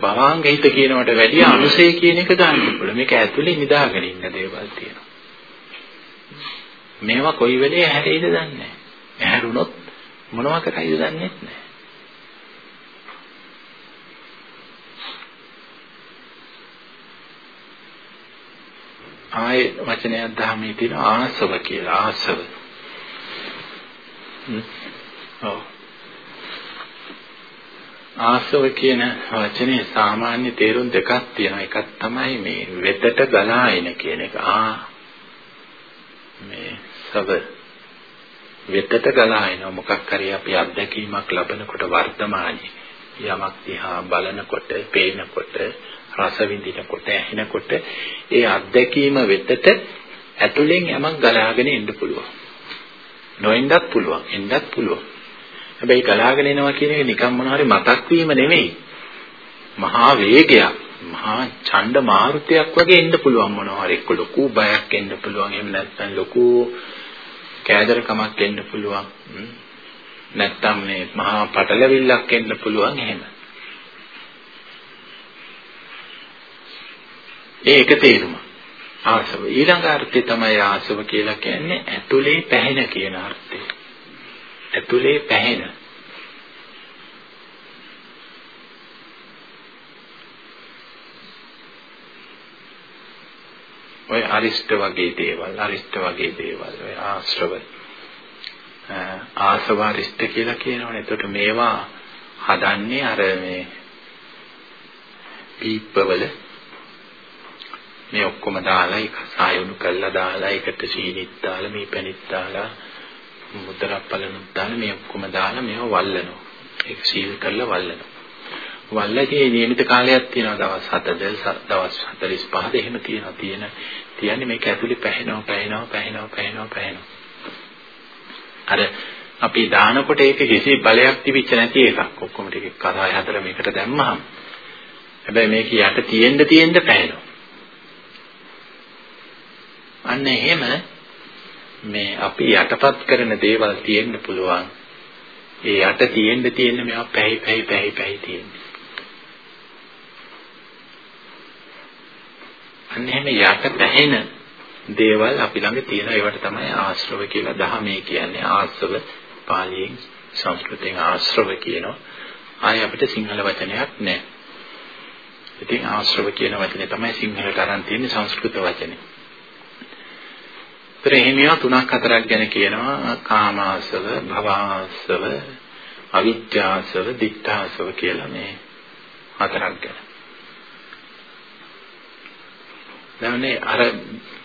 භවාංග හිත කියනවට වැඩිය අනුසය කියන එක ගන්න පුළුවන්. මේක ඇතුලේ නිදාගෙන ඉන්න දේවල් තියෙනවා. මේවා කොයි වෙලේ හැරෙයිද දන්නේ නැහැ. ඇහැරුණොත් මොනවා කරයිද දන්නේ නැහැ. ආයේ වචනයක් දහමේ තියෙන ආසව කියලා ආසව. ඔව්. ආසව කියන වචනේ සාමාන්‍ය තේරුම් දෙකක් තියෙනවා. එකක් තමයි මේ වෙතට ගලා එන කියන එක. ආ මේ සව වෙතට ගලා එන මොකක් හරි අපි අත්දැකීමක් ලබනකොට වර්තමානයේ යමක් දිහා බලනකොට, පේනකොට රස විඳිනකොට ඇහෙනකොට ඒ අත්දැකීම වෙතට ඇතුලෙන් යමක් ගලාගෙන එන්න පුළුවන්. නොඑන්නත් පුළුවන්, එන්නත් පුළුවන්. හැබැයි ගලාගෙන එනවා කියන එක නිකම් මොන හරි මතක් වීම නෙමෙයි. මහා වේගයක්, මහා ඡණ්ඩ මාරුතයක් වගේ එන්න පුළුවන් මොනවා හරි එක්ක ලොකු බයක් එන්න පුළුවන්. එහෙම නැත්නම් ලොකු කෑදරකමක් එන්න පුළුවන්. නැත්නම් මේ මහා පටලවිල්ලක් එන්න පුළුවන් එහෙම. ඒ එක තේරුම. ආසව. ඊළඟ අර්ථය තමයි ආසව කියලා කියන්නේ ඇතුලේ පැහැෙන කියන අර්ථය. ඇතුලේ පැහැෙන. ඔය අරිෂ්ඨ වගේ දේවල් අරිෂ්ඨ වගේ දේවල් ඔය ආශ්‍රව ආසව අරිෂ්ඨ කියලා කියනවනේ. එතකොට මේවා හදන්නේ අර මේ පීප්පවල මේ ඔක්කොම දාලා ඒක සායුණු කරලා දාලා ඒකට සීනිත් දාලා මේ පැණිත් දාලා මුද්‍රා පලනුත් දාලා මේ ඔක්කොම දාලා මේව වල්ලනවා. ඒක සීල් කරලා වල්ලනවා. වල්ලගේ නියමිත කාලයක් තියෙනවා දවස් 7ද දවස් 45ද එහෙම තියෙනවා. තියෙන තියන්නේ මේක ඇතුලේ පැහැෙනවා පැහැෙනවා පැහැෙනවා පැහැෙනවා පැහැෙනවා. අර අපි දානකොට ඒක කිසි බලයක් තිබිච්ච නැති එකක්. ඔක්කොම ටික කසාය හදලා මේකට දැම්මහම හැබැයි මේක යට තියෙන්න තියෙන්න පැහැෙනවා. අන්න එහෙම මේ අපි යටපත් කරන දේවල් තියෙන්න පුළුවන්. ඒ යට තියෙන්න තියෙන්න මේවා පැහි පැහි පැහි පැහි තියෙන්නේ. අන්න එහෙම යට පැහෙන දේවල් අපි ළඟ තියෙන ඒවට තමයි ආශ්‍රව කියලා දහමේ කියන්නේ ආශ්‍රව පාලියෙන් සංස්කෘතෙන් ආශ්‍රව කියනවා. ආයේ අපිට සිංහල වචනයක් නැහැ. ඉතින් ආශ්‍රව කියන වචනේ තමයි සිංහලට අරන් තියෙන්නේ සංස්කෘත වචනේ. ඒතර එහෙම තුනක් හතරක් ගැන කියනවා කාමාසව, භවආසව, අවිජ්ජාසව, දික්ඛාසව කියලා මේ හතරක් ගැන. දැන්නේ අර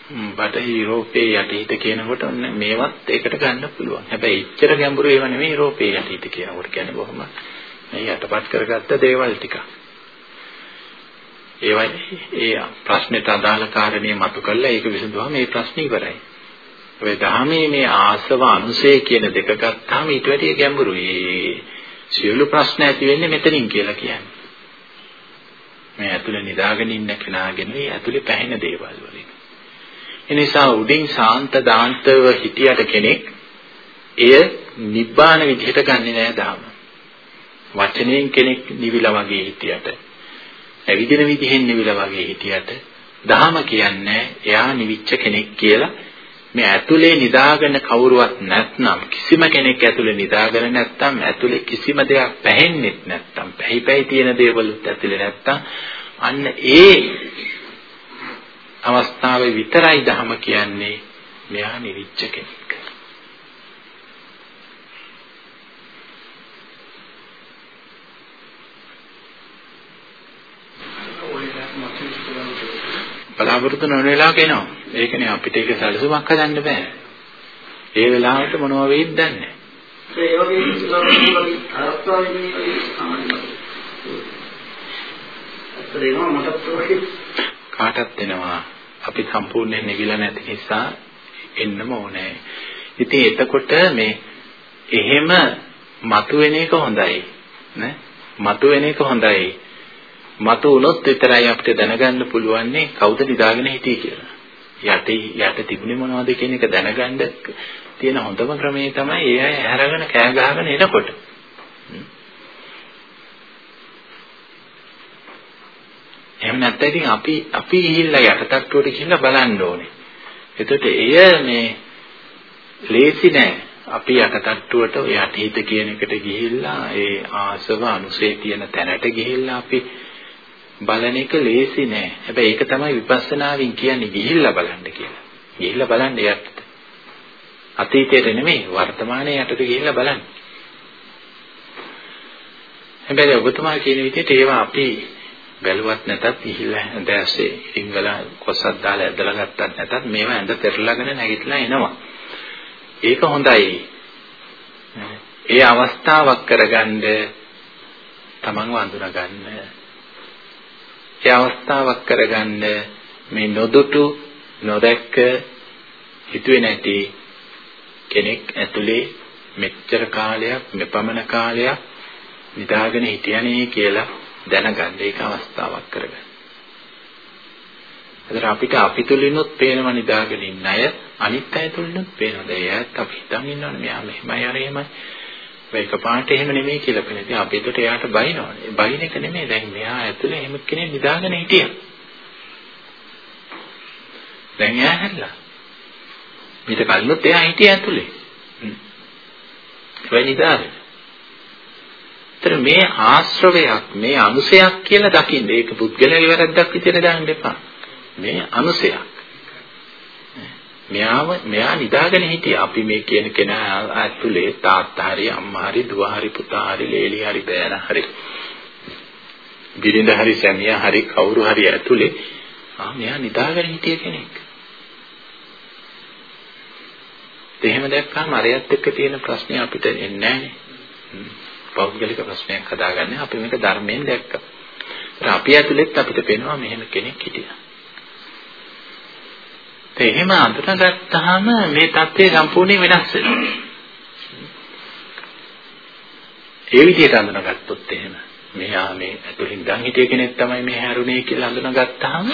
බටහිර යුරෝපයේ යටිහිත කියනකොට ඔන්න මේවත් ඒකට ගන්න පුළුවන්. හැබැයි ඉච්ඡර ගැඹුරු ඒවා නෙමෙයි යුරෝපයේ යටිහිත කියනකොට කියන්නේ බොහොම මේ යටපත් කරගත්ත දේවල් ටිකක්. ඒවයි ඒ ප්‍රශ්නෙට අදාළ කාරණේ මතු කළා ඒක විසඳුවා මේ ප්‍රශ්නේ ඉවරයි. ඔය ධාමයේ මේ ආසව අනුසය කියන දෙක ගත්තාම ඊට වැඩිය ගැඹුරුයි. සියලු ප්‍රශ්න ඇති වෙන්නේ මෙතනින් කියලා කියන්නේ. මේ ඇතුලේ නිදාගෙන ඉන්න කෙනාගෙන මේ ඇතුලේ පැහැෙන දේවල් වලින්. එනිසා උඩින් ශාන්ත දාන්තව හිටියට කෙනෙක් එය නිබ්බාන විදිහට ගන්නෙ නෑ ධාම. වචනයෙන් කෙනෙක් නිවිලා වගේ හිටියට ඇවිදින විදිහෙන් නිවිලා වගේ හිටියට දහම කියන්නේ එයා නිවිච්ච කෙනෙක් කියලා මේ ඇතුලේ නිදාගෙන කවුරුවත් නැත්නම් කිසිම කෙනෙක් ඇතුලේ නිදාගෙන නැත්නම් ඇතුලේ කිසිම දෙයක් පැහෙන්නේ නැත්නම් පැහි පැහි තියෙන දේවලුත් ඇතුලේ නැත්නම් අන්න ඒ අවස්ථාවේ විතරයි ධහම කියන්නේ මෙයා නිවිච්ච කෙනෙක්. බලාපොරොත්තු නොවන වෙලාවක එනවා. ඒකනේ අපිට ඒක සැලසුමක් හදන්න බෑ. ඒ වෙලාවට මොනවා වෙයිද දන්නේ ඒ වගේ කාටත් එනවා. අපි සම්පූර්ණයෙන් නිවිලා නැති නිසා එන්නම ඕනේ. ඉතින් එතකොට මේ එහෙම මතුවෙන එක හොඳයි. නේ? මතුවෙන එක හොඳයි. මතු වුණොත් විතරයි අපිට දැනගන්න පුළුවන්නේ කවුද නිදාගෙන හිටියේ කියලා. යට යට තිබුණේ මොනවද කියන එක දැනගන්න තියෙන හොඳම ක්‍රමය තමයි ඒ අය හැරගෙන කෑ ගහගෙන එනකොට. එහෙම නැත්නම් ඉතින් අපි අපි ගිහිල්ලා යටටට්ටුවට ගිහිල්ලා බලන්න ඕනේ. එතකොට එය මේ ලේසි නෑ. අපි යටටට්ටුවට යටිහිත කියන එකට ගිහිල්ලා ඒ ආසව අනුසේ තියෙන තැනට ගිහිල්ලා අපි බලන එක ලේසි නෑ. හැබැයි ඒක තමයි විපස්සනාවෙන් කියන්නේ ගිහිල්ලා බලන්න කියලා. ගිහිල්ලා බලන්න යටට. අතීතයට නෙමෙයි වර්තමානයේ යටට ගිහිල්ලා බලන්න. හැබැයි ඔබතුමා කියන විදිහට ඒවා අපි බැලුවත් නැතත් ගිහිල්ලා දැස්සේ ඉංගලා කොස්සක් දාලා ඇදලා ගත්තත් නැතත් මේවා ඇඳ පෙරලාගෙන නැගිටලා එනවා. ඒක හොඳයි. ඒ අවස්ථාවක් කරගන්න තමන්ව අඳුනා ගන්න ඒ අවස්ථාවක් කරගන්න මේ නොදුටු නොදැක්ක හිතුවේ නැති කෙනෙක් ඇතුලේ මෙච්චර කාලයක් මෙපමණ කාලයක් නිදාගෙන හිටියනේ කියලා දැනගන්න ඒක අවස්ථාවක් කරගන්න. ඒතර අපිට අපි තුලිනුත් පේනව නිදාගෙන ඉන්න අය අනිත් අය තුලිනුත් පේනවා. ඒ ඇත්ත අපි හිතන් ඉන්නවනේ මෙයා මෙහෙමයි අර එහෙමයි. ඒක පාට එහෙම නෙමෙයි කියලා කියන ඉතින් අපි ඒකට එයාට බයිනවනේ. බයින එක නෙමෙයි දැන් මෙයා ඇතුලේ එහෙම කෙනෙක් නිදාගෙන හිටියා. දැන් එයා හැරිලා. ඊට කලිනුත් එයා හිටියා ඇතුලේ. ඒ නිදාගෙන. ඒතර මේ ආශ්‍රවයක් මේ අනුසයක් කියලා දකින්න. ඒක පුද්ගලයාගේ වැරද්දක් විදියට දාන්න එපා. මේ අනුසයක්. මෙයාව මෙයා නිදාගෙන හිටියා. අපි මේ කියන කෙනා ඇතුලේ තාත්තා හරි අම්මා හරි දුව හරි පුතා හරි ලේලි හරි බෑන හරි බිරිඳ හරි සැමියා හරි කවුරු හරි ඇතුලේ ආ මෙයා නිදාගෙන හිටිය කෙනෙක්. එහෙම දැක්කම අරයත් එක්ක තියෙන ප්‍රශ්නේ අපිට එන්නේ නැහැ. පෞද්ගලික ප්‍රශ්නයක් හදාගන්න අපි මේක ධර්මයෙන් දැක්කා. අපි ඇතුළෙත් අපිට පේනවා මෙහෙම කෙනෙක් හිටියා. එහෙම අඳුනගත්තාම මේ தත්ත්වය සම්පූර්ණයෙන් වෙනස් වෙනවා. ඒ විදිහට අඳුනගත්තොත් එහෙම මෙහා මේ ඇතුලින් දන් හිටිය කෙනෙක් තමයි මේ හැරුණේ කියලා අඳුනගත්තාම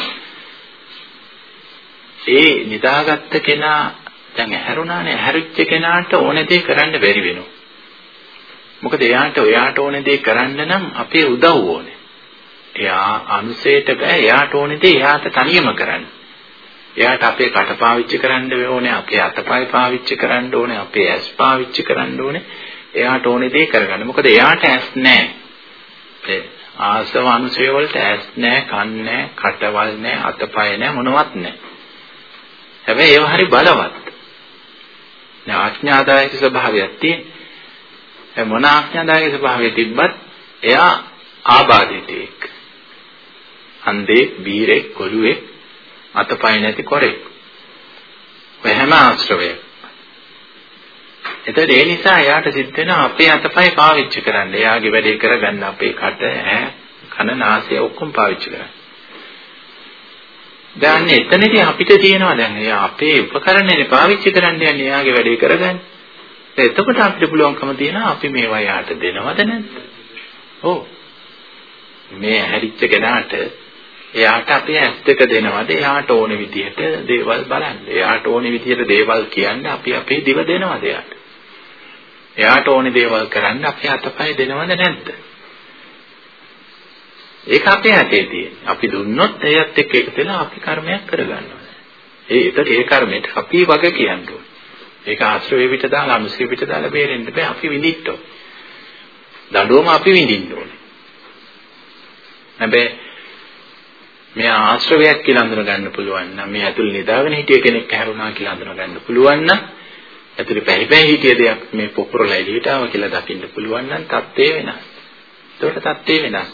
ඒ නිදාගත්ත කෙනා දැන් හැරුණානේ හැරිච්ච කෙනාට ඕනේ දේ කරන්න බැරි වෙනවා. මොකද එයාට ඔයාට ඕනේ දේ කරන්න නම් අපේ උදව් ඕනේ. එයා අනුසයට බෑ එයාට ඕනේ දේ එයාට තනියම කරන්න. එයාට අපේ කට පාවිච්චි කරන්න ඕනේ, අපේ අතපය පාවිච්චි කරන්න ඕනේ, අපේ ඇස් පාවිච්චි කරන්න ඕනේ. එයාට ඕනේ දේ කරගන්න. මොකද එයාට ඇස් නැහැ. ආසව අනුසය වලට ඇස් නැහැ, කන් නැහැ, කටවල් නැහැ, අතපය නැහැ, මොනවත් නැහැ. හැබැයි ඒව හරි බලවත්. දැන් ආඥාදායක ස්වභාවයක් තියෙන. මොන ආඥාදායක ස්වභාවය තිබ්බත් එයා ආබාධිතෙක්. අන්දේ, බීරෙක්, කොළුවෙක් අතපය නැති කොරේ. ඔය හැම ආශ්‍රවයක්. එතකොට ඒ නිසා එයාට සිද්ධ වෙනවා අපේ අතපය පාවිච්චි කරන්න. එයාගේ වැඩේ කරගන්න අපේ කට, ඈ, කන, නාසය ඔක්කොම පාවිච්චි කරන්න. දැන් එතනදී අපිට තියෙනවා දැන් එයා අපේ උපකරණනේ පාවිච්චි කරන්න යන්නේ එයාගේ වැඩේ කරගන්න. එතකොට අපිට පුළුවන්කම තියෙනවා අපි මේවා යාට දෙනවද නැද්ද? ඔව්. මේ හැරිච්ච කෙනාට එයාට අපි ඇස් දෙක දෙනවද? එයාට ඕන විදිහට දේවල් බලන්න. එයාට ඕන විදිහට දේවල් කියන්න අපි අපේ දිව දෙනවද එයාට? එයාට ඕන දේවල් කරන්න අපි අතපය දෙනවද නැද්ද? ඒක අපේ හැටේ තියෙන. අපි දුන්නොත් එයත් එක්ක එකතු වෙලා අපි කර්මයක් කරගන්නවා. ඒ ඒතර ඒ කර්මයට අපි වග කියන්න ඕනේ. ඒක ආශ්‍රවේ පිට දාලා අනුසය පිට දාලා බේරෙන්න බෑ අපි විඳින්න ඕනේ. දඬුවම අපි විඳින්න ඕනේ. හැබැයි මේ ආශ්‍රවයක් කියලා අඳුන ගන්න පුළුවන් නම් මේ ඇතුළේ නිදාගෙන හිටිය කෙනෙක් හැරුණා කියලා අඳුන ගන්න පුළුවන් නම් ඇතුළේ පැහි පැහි හිටිය දෙයක් මේ පොකුරලා එළියට ආවා කියලා දකින්න පුළුවන් නම් தත්ත්වය වෙනස්. ඒකට தත්ත්වය වෙනස්.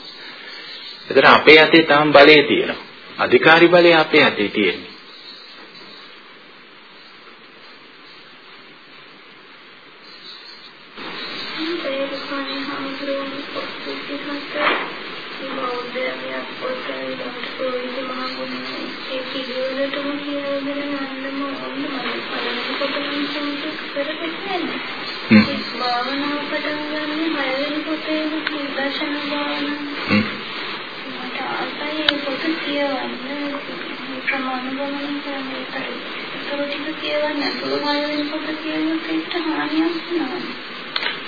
ඒතර අපේ අතේ තාම බලය තියෙනවා. අධිකාරි බලය අපේ අතේ තියෙන්නේ. භාවනාව පටන් ගන්න හයවෙනි පොතේ විදර්ශන භාවනාව. මට ආසයි ඒ පොත කියවන්න ප්‍රමාණවලින් කරන්නේ ඒක ටික කියවන්න නැතුව හයවෙනි පොත කියනකොට ඒකට හානියක් වෙනවා.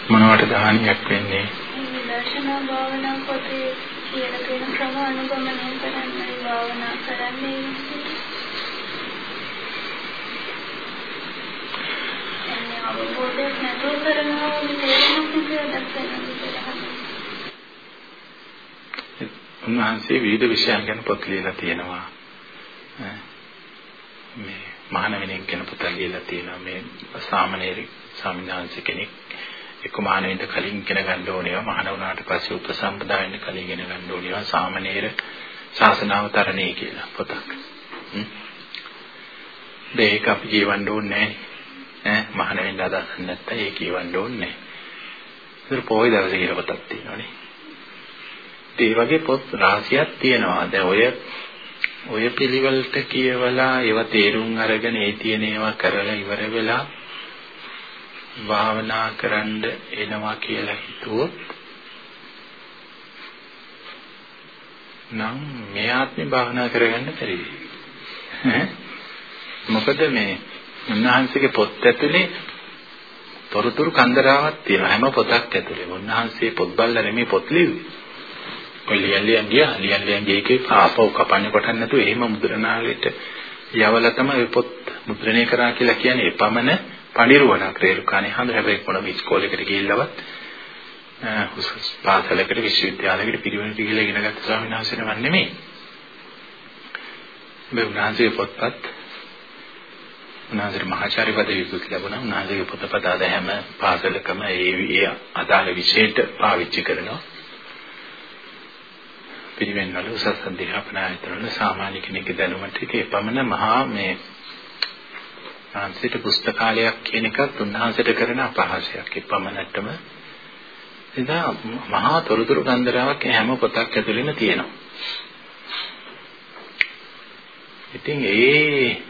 මොනවටද හානියක් වෙන්නේ? විදර්ශන භාවනා පොතේ කියලා තියෙන ප්‍රමාණවලින් කරන්නේ භාවනා කරන්නේ අවබෝධයක් නැතුව කරනවා තේරුමක් නැතුව දැක්වෙනවා උන්වහන්සේ විවිධ විෂයන් ගැන පොත් ලියලා තියෙනවා. මේ මහානවිනෙන් ගැන පොත ලියලා තියෙනවා. මේ සාමණේර සාමිනාංශ කෙනෙක් එක්ක මහානවින්ට කලින් ඉගෙන ගන්න ඕනේවා. මහාන වුණාට පස්සේ උපසම්පදා වෙන්න කලින් ඉගෙන ගන්න ඕනේවා. සාමණේර ශාසනාවතරණේ කියලා පොතක්. මේක අපි කියවන්න ඕනේ නැහැ. ඈ මහාන වෙන්න අදහස් නැත්නම් ඒ කියවන්න ඕනේ. ඒක පොයි දවසේ කියලා පොතක් තියෙනවානේ. ඒ වගේ පොත් රාශියක් තියෙනවා. දැන් ඔය ඔය පිළිවෙලට කියවලා ඒව තේරුම් අරගෙන ඒ තියෙන ඒවා කරලා ඉවර වෙලා භාවනා කරන්න එනවා කියලා හිතුවොත් නම් මේ ආත්මේ භාවනා කරගන්න බැරි. මොකද මේ උන්වහන්සේගේ පොත් ඇතුලේ තොරතුරු කන්දරාවක් තියෙනවා හැම පොතක් ඇතුලේ. උන්වහන්සේ පොත් බලලා නෙමෙයි පොත් ලිව්වේ. ඔය ලියලියන් ගියා ලියලියන් ගියකේ ආපහු කපන්නේ කොටන්න නැතුව එහෙම මුද්‍රණාලයට යවලා තමයි පොත් මුද්‍රණය කරා කියලා කියන්නේ එපමණ පණිරුවණක් රේරුකානේ හඳ හැබැයි කොන ඉස්කෝලේකට ගිහිල්ලවත් උසස් පාසලකට විශ්වවිද්‍යාලයකට පිරිවෙනට ගිහිල්ලා ඉගෙන ගත්ත ස්වාමීන් වහන්සේ නම නෙමෙයි. මේ උන්වහන්සේ පොත්පත් උන්වහන්සේ මහාචාර්ය පදවියකුත් ලැබුණා. උන්වහන්සේගේ පොතපත අද හැම පාසලකම ඒ ඒ අදාළ විෂයට පාවිච්චි කරනවා. පිරිවෙන් වල උසස් අධ්‍යාපන ආයතනවල සාමාන්‍ය කෙනෙකුගේ දැනුමට ඒක පමණ මහා මේ ආන්සිට පුස්තකාලයක් කියන එකත් උන්වහන්සේට කරන අපහාසයක්. ඒ පමණටම එදා මහා තොරතුරු ගන්ධරාවක් හැම පොතක් ඇතුළෙම තියෙනවා. ඉතින් ඒ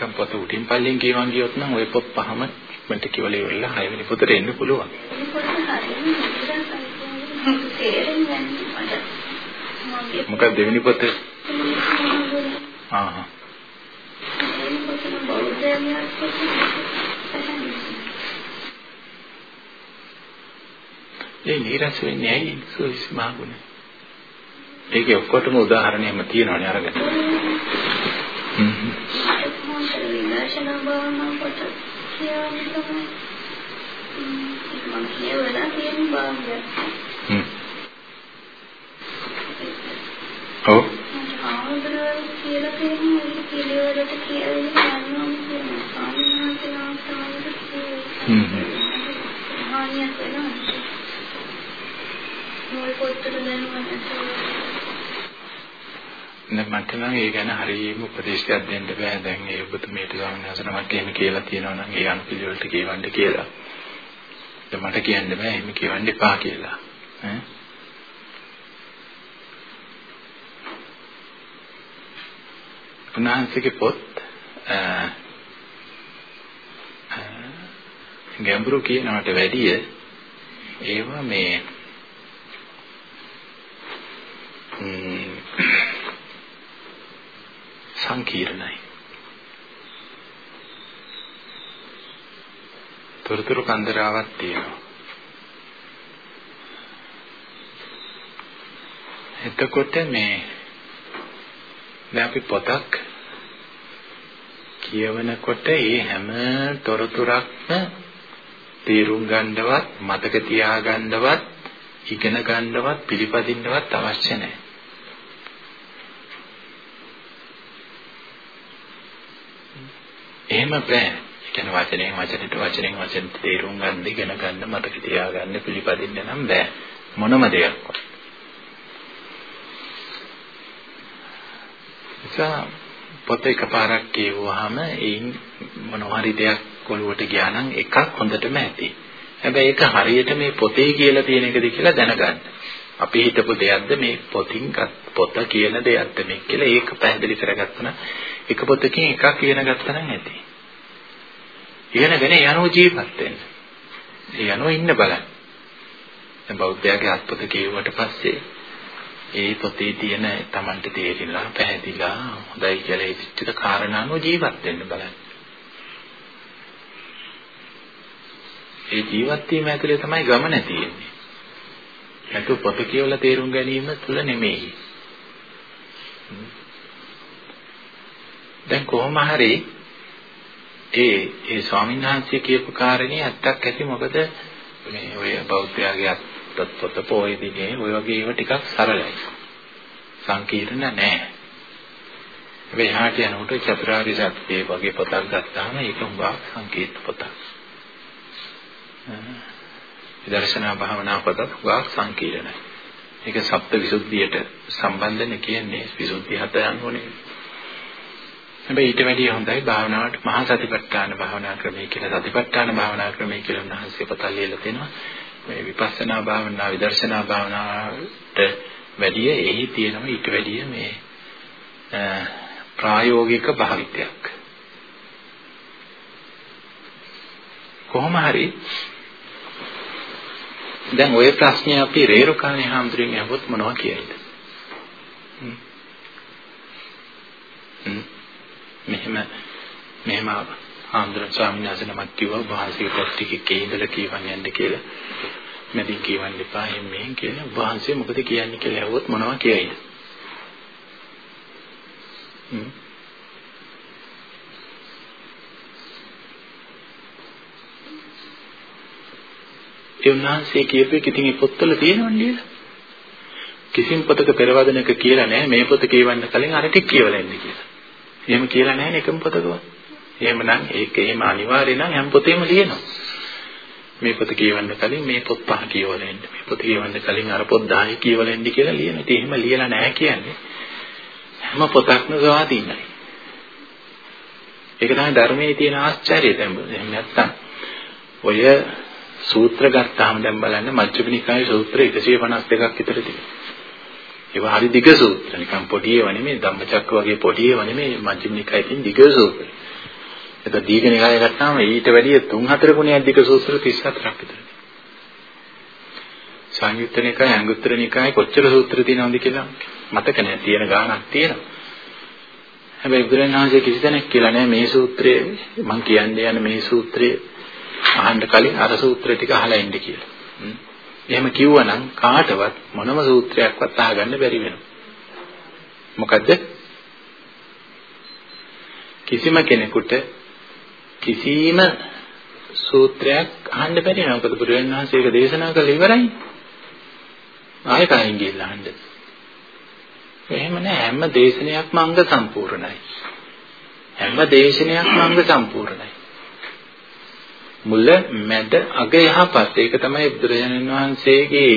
නිකන් පොත උඩින් පල්ලෙන් කියවන් ගියොත් නම් ওই පොත් පහම මන්ට කිවල ඉවරලා හයවෙනි පොතට එන්න පුළුවන්. මොකක්ද දෙවෙනි පොත? ආහ්. ඒ නිරස වෙන්නේ ඇයි සුවිස් මහගුණ? ඒකේ ඔක්කොටම උදාහරණයක් තියෙනවනේ අරගෙන. හ්ම් හ්ම්. විදර්ශනා භාවනා කොට කියන්නේ තමයි මම කියවලා තියෙන භාවය. හ්ම්. ඔව්. ආවදරල් කියලා තියෙන එක පිළිවෙලට කියලා යනවා කියන සාමාන්‍යයෙන් තමයි හ්ම්. හානියක් වෙනවා. මොල් පොත්තට දැනුම මට නම් ඒ ගැන හරියම උපදේශයක් දෙන්න බෑ. දැන් ඒ ඔබතුමීට ස්වාමීන් වහන්සේ නමක් එහෙම කියලා තියෙනවා නම් ඒ අනුපිළිවෙලට කියවන්න කියලා. දැන් මට කියන්න බෑ එහෙම කියවන්න එපා කියලා. ඈ උන්වහන්සේගේ පොත් ගැඹුරු කියනකට වැඩිය ඒවා මේ සංකීර්ණයි. තොරතුරු කන්දරාවක් තියෙනවා. එතකොට මේ දැන් අපි පොතක් කියවනකොට ඒ හැම තොරතුරක්ම තේරුම් ගන්නවත් මතක තියාගන්නවත් ඉගෙන ගන්නවත් පිළිපදින්නවත් අවශ්‍ය නැහැ. එහෙම බෑ. ඒ කියන්නේ වචනයෙන් වචනට වචනයෙන් වචනට තේරුම් ගන්න ඉගෙන ගන්න මතක තියාගන්න පිළිපදින්න නම් බෑ. මොනම දෙයක්වත්. නිසා පොත එකපාරක් කියවුවාම ඒන් මොනවා හරි දෙයක් ඔළුවට ගියා නම් එකක් හොඳටම ඇති. හැබැයි ඒක හරියට මේ පොතේ කියලා තියෙන එකද කියලා දැනගන්න. අපි හිතපු දෙයක්ද මේ පොතින් පොත කියන දෙයක්ද මේ කියලා ඒක පැහැදිලි කරගත්තා නම් එක පොතකින් එකක් ඉගෙන ගත්තා නම් ඇති. ඉගෙනගෙන යනෝ ජීවත් වෙන්න. ඒ යනෝ ඉන්න බලන්න. දැන් බෞද්ධයාගේ අත්පොත කියුවට පස්සේ ඒ පොතේ තියෙන Tamanට තේරිලා පැහැදිලා හොඳයි කියලා හිතච්ච කාරණානෝ ජීවත් වෙන්න බලන්න. ඒ ජීවත් වීම ඇතුලේ තමයි ගමන තියෙන්නේ. නැතු පොත කියවලා තේරුම් ගැනීම තුල නෙමෙයි. දැන් කොහොම හරි ඒ ඒ ස්වාමීන් වහන්සේ කියපු කාරණේ ඇත්තක් ඇති මොකද මේ ඔය බෞද්ධයාගේ පොත පොයේ දිනේ ඔය වගේ ඒවා ටිකක් සරලයි. සංකීර්ණ නැහැ. හැබැයි එහාට යනකොට චතුරාර්ය සත්‍ය වගේ පොතක් ගත්තාම ඒක උඹා සංකීර්ණ පොතක්. විදර්ශනා භාවනා පොතක් උගා සංකීර්ණයි. ඒක සප්ත විසුද්ධියට සම්බන්ධ කියන්නේ විසුද්ධි හත යනෝනේ. හැබැයි ඊට වැඩිය හොඳයි භාවනාවට මහා සතිපට්ඨාන භාවනා ක්‍රමය කියලා සතිපට්ඨාන භාවනා ක්‍රමය කියලා උන්වහන්සේ පොතක් ලියලා තිනවා. මේ විපස්සනා භාවනා විදර්ශනා භාවනාවට වැඩිය එහි තියෙනවා ඊට වැඩිය මේ ප්‍රායෝගික භාවිතයක්. කොහොම හරි දැන් ওই ප්‍රශ්නේ අපි රේරුකාණේ හාමුදුරුවෝ අහුවොත් මොනවා කියයිද? මෙහෙම මෙහෙම ආන්දර ස්වාමීන් වහන්සේ නමක් කිව්වා වහන්සේගේ පොත් ටිකේ ඉඳලා කියවන්න යන්න කියලා. මැදින් කියවන්න එපා එහෙම මෙහෙම කියලා. වහන්සේ මොකද කියන්නේ කියලා ඇහුවොත් මොනවා කියයිද? හ්ම් ඒ උන්වහන්සේ කියපු එක ඉතින් ඒ පොත්වල තියෙනවනේ නේද? කිසිම පොතක පෙරවදනක කියලා නැහැ මේ පොත කියවන්න කලින් අර ටික කියවලා ඉන්න කියලා. එහෙම කියලා නැහැ නේ එකම පොතකවත්. එහෙමනම් ඒක එහෙම අනිවාර්ය නම් හැම පොතේම ලියනවා. මේ පොත කියවන්න කලින් මේ පොත් පහ කියවලා ඉන්න. මේ පොත කියවන්න කලින් අර පොත් 10 කියවලා ඉන්න කියලා ලියනවා. ඉතින් එහෙම ලියලා නැහැ කියන්නේ හැම පොතක්ම සවාදීනයි. ඒක තමයි ධර්මයේ තියෙන ආශ්චර්යය දැන්. එහෙම නැත්තම් ඔය සූත්‍ර ගත්තාම දැන් බලන්න මජ්ක්‍ධිම නිකායේ සූත්‍ර 152ක් විතර තියෙනවා. ඒවා හරි දිග සූත්‍ර. නිකන් පොඩි ඒවා නෙමෙයි ධම්මචක්ක වගේ පොඩි ඒවා නෙමෙයි මජ්ක්‍ධිම නිකායේ තියෙන දිග සූත්‍ර. ඒක දීඝ නිකාය ගත්තාම ඊට වැඩිය 3-4 ගුණයක් දිග සූත්‍ර 34ක් විතර. සංයුත්ත නිකාය, අංගුත්තර නිකාය කොච්චර සූත්‍ර තියෙනවද කියලා මතක නැහැ. තියෙන ගාණක් තියෙනවා. හැබැයි බුදුරණාහි කිසි තැනක් කියලා නැහැ මේ සූත්‍රයේ මම කියන්නේ යන මේ සූත්‍රයේ අහන්න කලින් අර සූත්‍ර ටික අහලා ඉන්න කියලා. එහෙම කිව්වනම් කාටවත් මොනම සූත්‍රයක්වත් අහගන්න බැරි වෙනවා. මොකද කිසිම කෙනෙකුට කිසිම සූත්‍රයක් අහන්න බැරි නෑ. මොකද බුදුරජාණන් වහන්සේ ඒක දේශනා කළා ඉවරයි. ආයෙ කයින් ගිහිල්ලා අහන්න. එහෙම නෑ හැම දේශනයක්ම අංග සම්පූර්ණයි. හැම දේශනයක්ම අංග සම්පූර්ණයි. මුල මැද අග යහපත්. ඒක තමයි බුදුරජාණන් වහන්සේගේ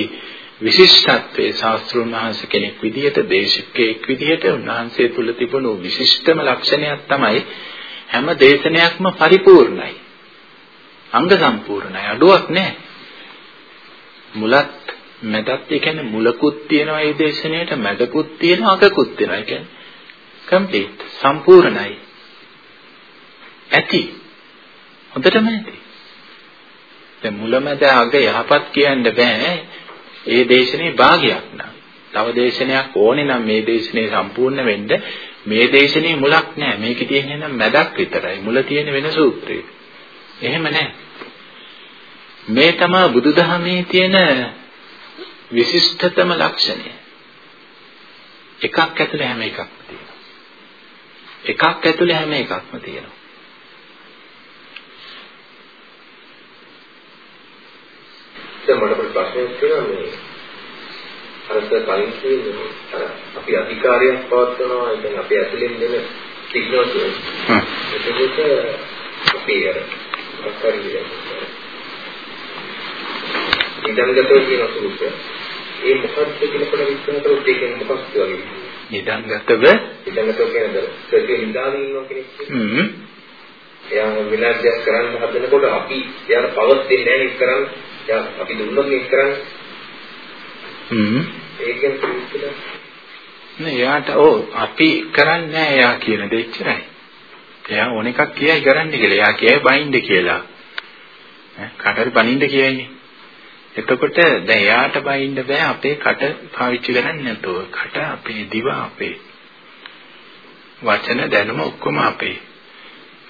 විශිෂ්ටත්වයේ. ශාස්ත්‍රුන් වහන්සේ කෙනෙක් විදිහට දේශිකයෙක් විදිහට උන්වහන්සේ තුල තිබුණු විශිෂ්ටම ලක්ෂණයක් තමයි හැම දේශනයක්ම පරිපූර්ණයි. අංග සම්පූර්ණයි. අඩුවක් නැහැ මුලත් මැදත් ඒ කියන්නේ මුලකුත් තියෙනවා මේ දේශනයේට මැදකුත් තියෙනවා අගකුත් තියෙනවා. ඒ කියන්නේ කම්ප්ලීට් සම්පූර්ණයි. ඇති. හොඳටම ඇති. දැන් මුලමැද අග යහපත් කියන්න බෑ. ඒ දේශනේ භාගයක් නම්. තව දේශනයක් ඕනේ නම් මේ දේශනේ සම්පූර්ණ වෙන්න මේ දේශනේ මුලක් නෑ. මේකේ තියෙන්නේ නම් මැදක් විතරයි. මුල තියෙන වෙන සූත්‍රයක. එහෙම නෑ. මේ තමයි බුදුදහමේ තියෙන විශිෂ්ටතම ලක්ෂණය. එකක් ඇතුලේ හැම එකක්ම තියෙනවා. එකක් ඇතුලේ හැම එකක්ම තියෙනවා. දැන් මට ප්‍රශ්නයක් තියෙනවා මේ. අර කලින් කියන්නේ අර අපි අධිකාරියක් පවත්වනවා දැන් අපි ඇතුලෙන් දෙන සිග්නල් එක. එතකොට අපි අර අක්කරිය ඉඳන්ගතෝ කියන සූත්‍ර ඒ මොකක්ද කියනකොට විස්තර කරොත් ඒ කියන්නේ මොකක්ද වගේ ඉඳන්ගතව ඉඳන්ගතෝ කියන්නේ සතිය නිදාගෙන ඉන්නවා කෙනෙක් හ්ම්. එයා විනාශයක් කරන්න හදනකොට අපි එයාට පවස් දෙන්නේ නැහැ කරන්න එයා අපි දුන්නොත් ඒක කරන්නේ හ්ම් ඒකෙන් කිව්වද නෑ එයාට ඕ අපි කරන්නේ නෑ එයා කියන දේ එච්චරයි. එයා ඕන එකක් කියයි කරන්න කියලා. එයා කියයි බයින්ද කියලා. ඈ කටරි බනින්න කියයිනේ. එතකොට දැන් එයාට බයින්ද බෑ අපේ කට පාවිච්චි කරන්නේ නැතුව. කට අපේ දිව අපේ. වචන දැනුම ඔක්කොම අපේ.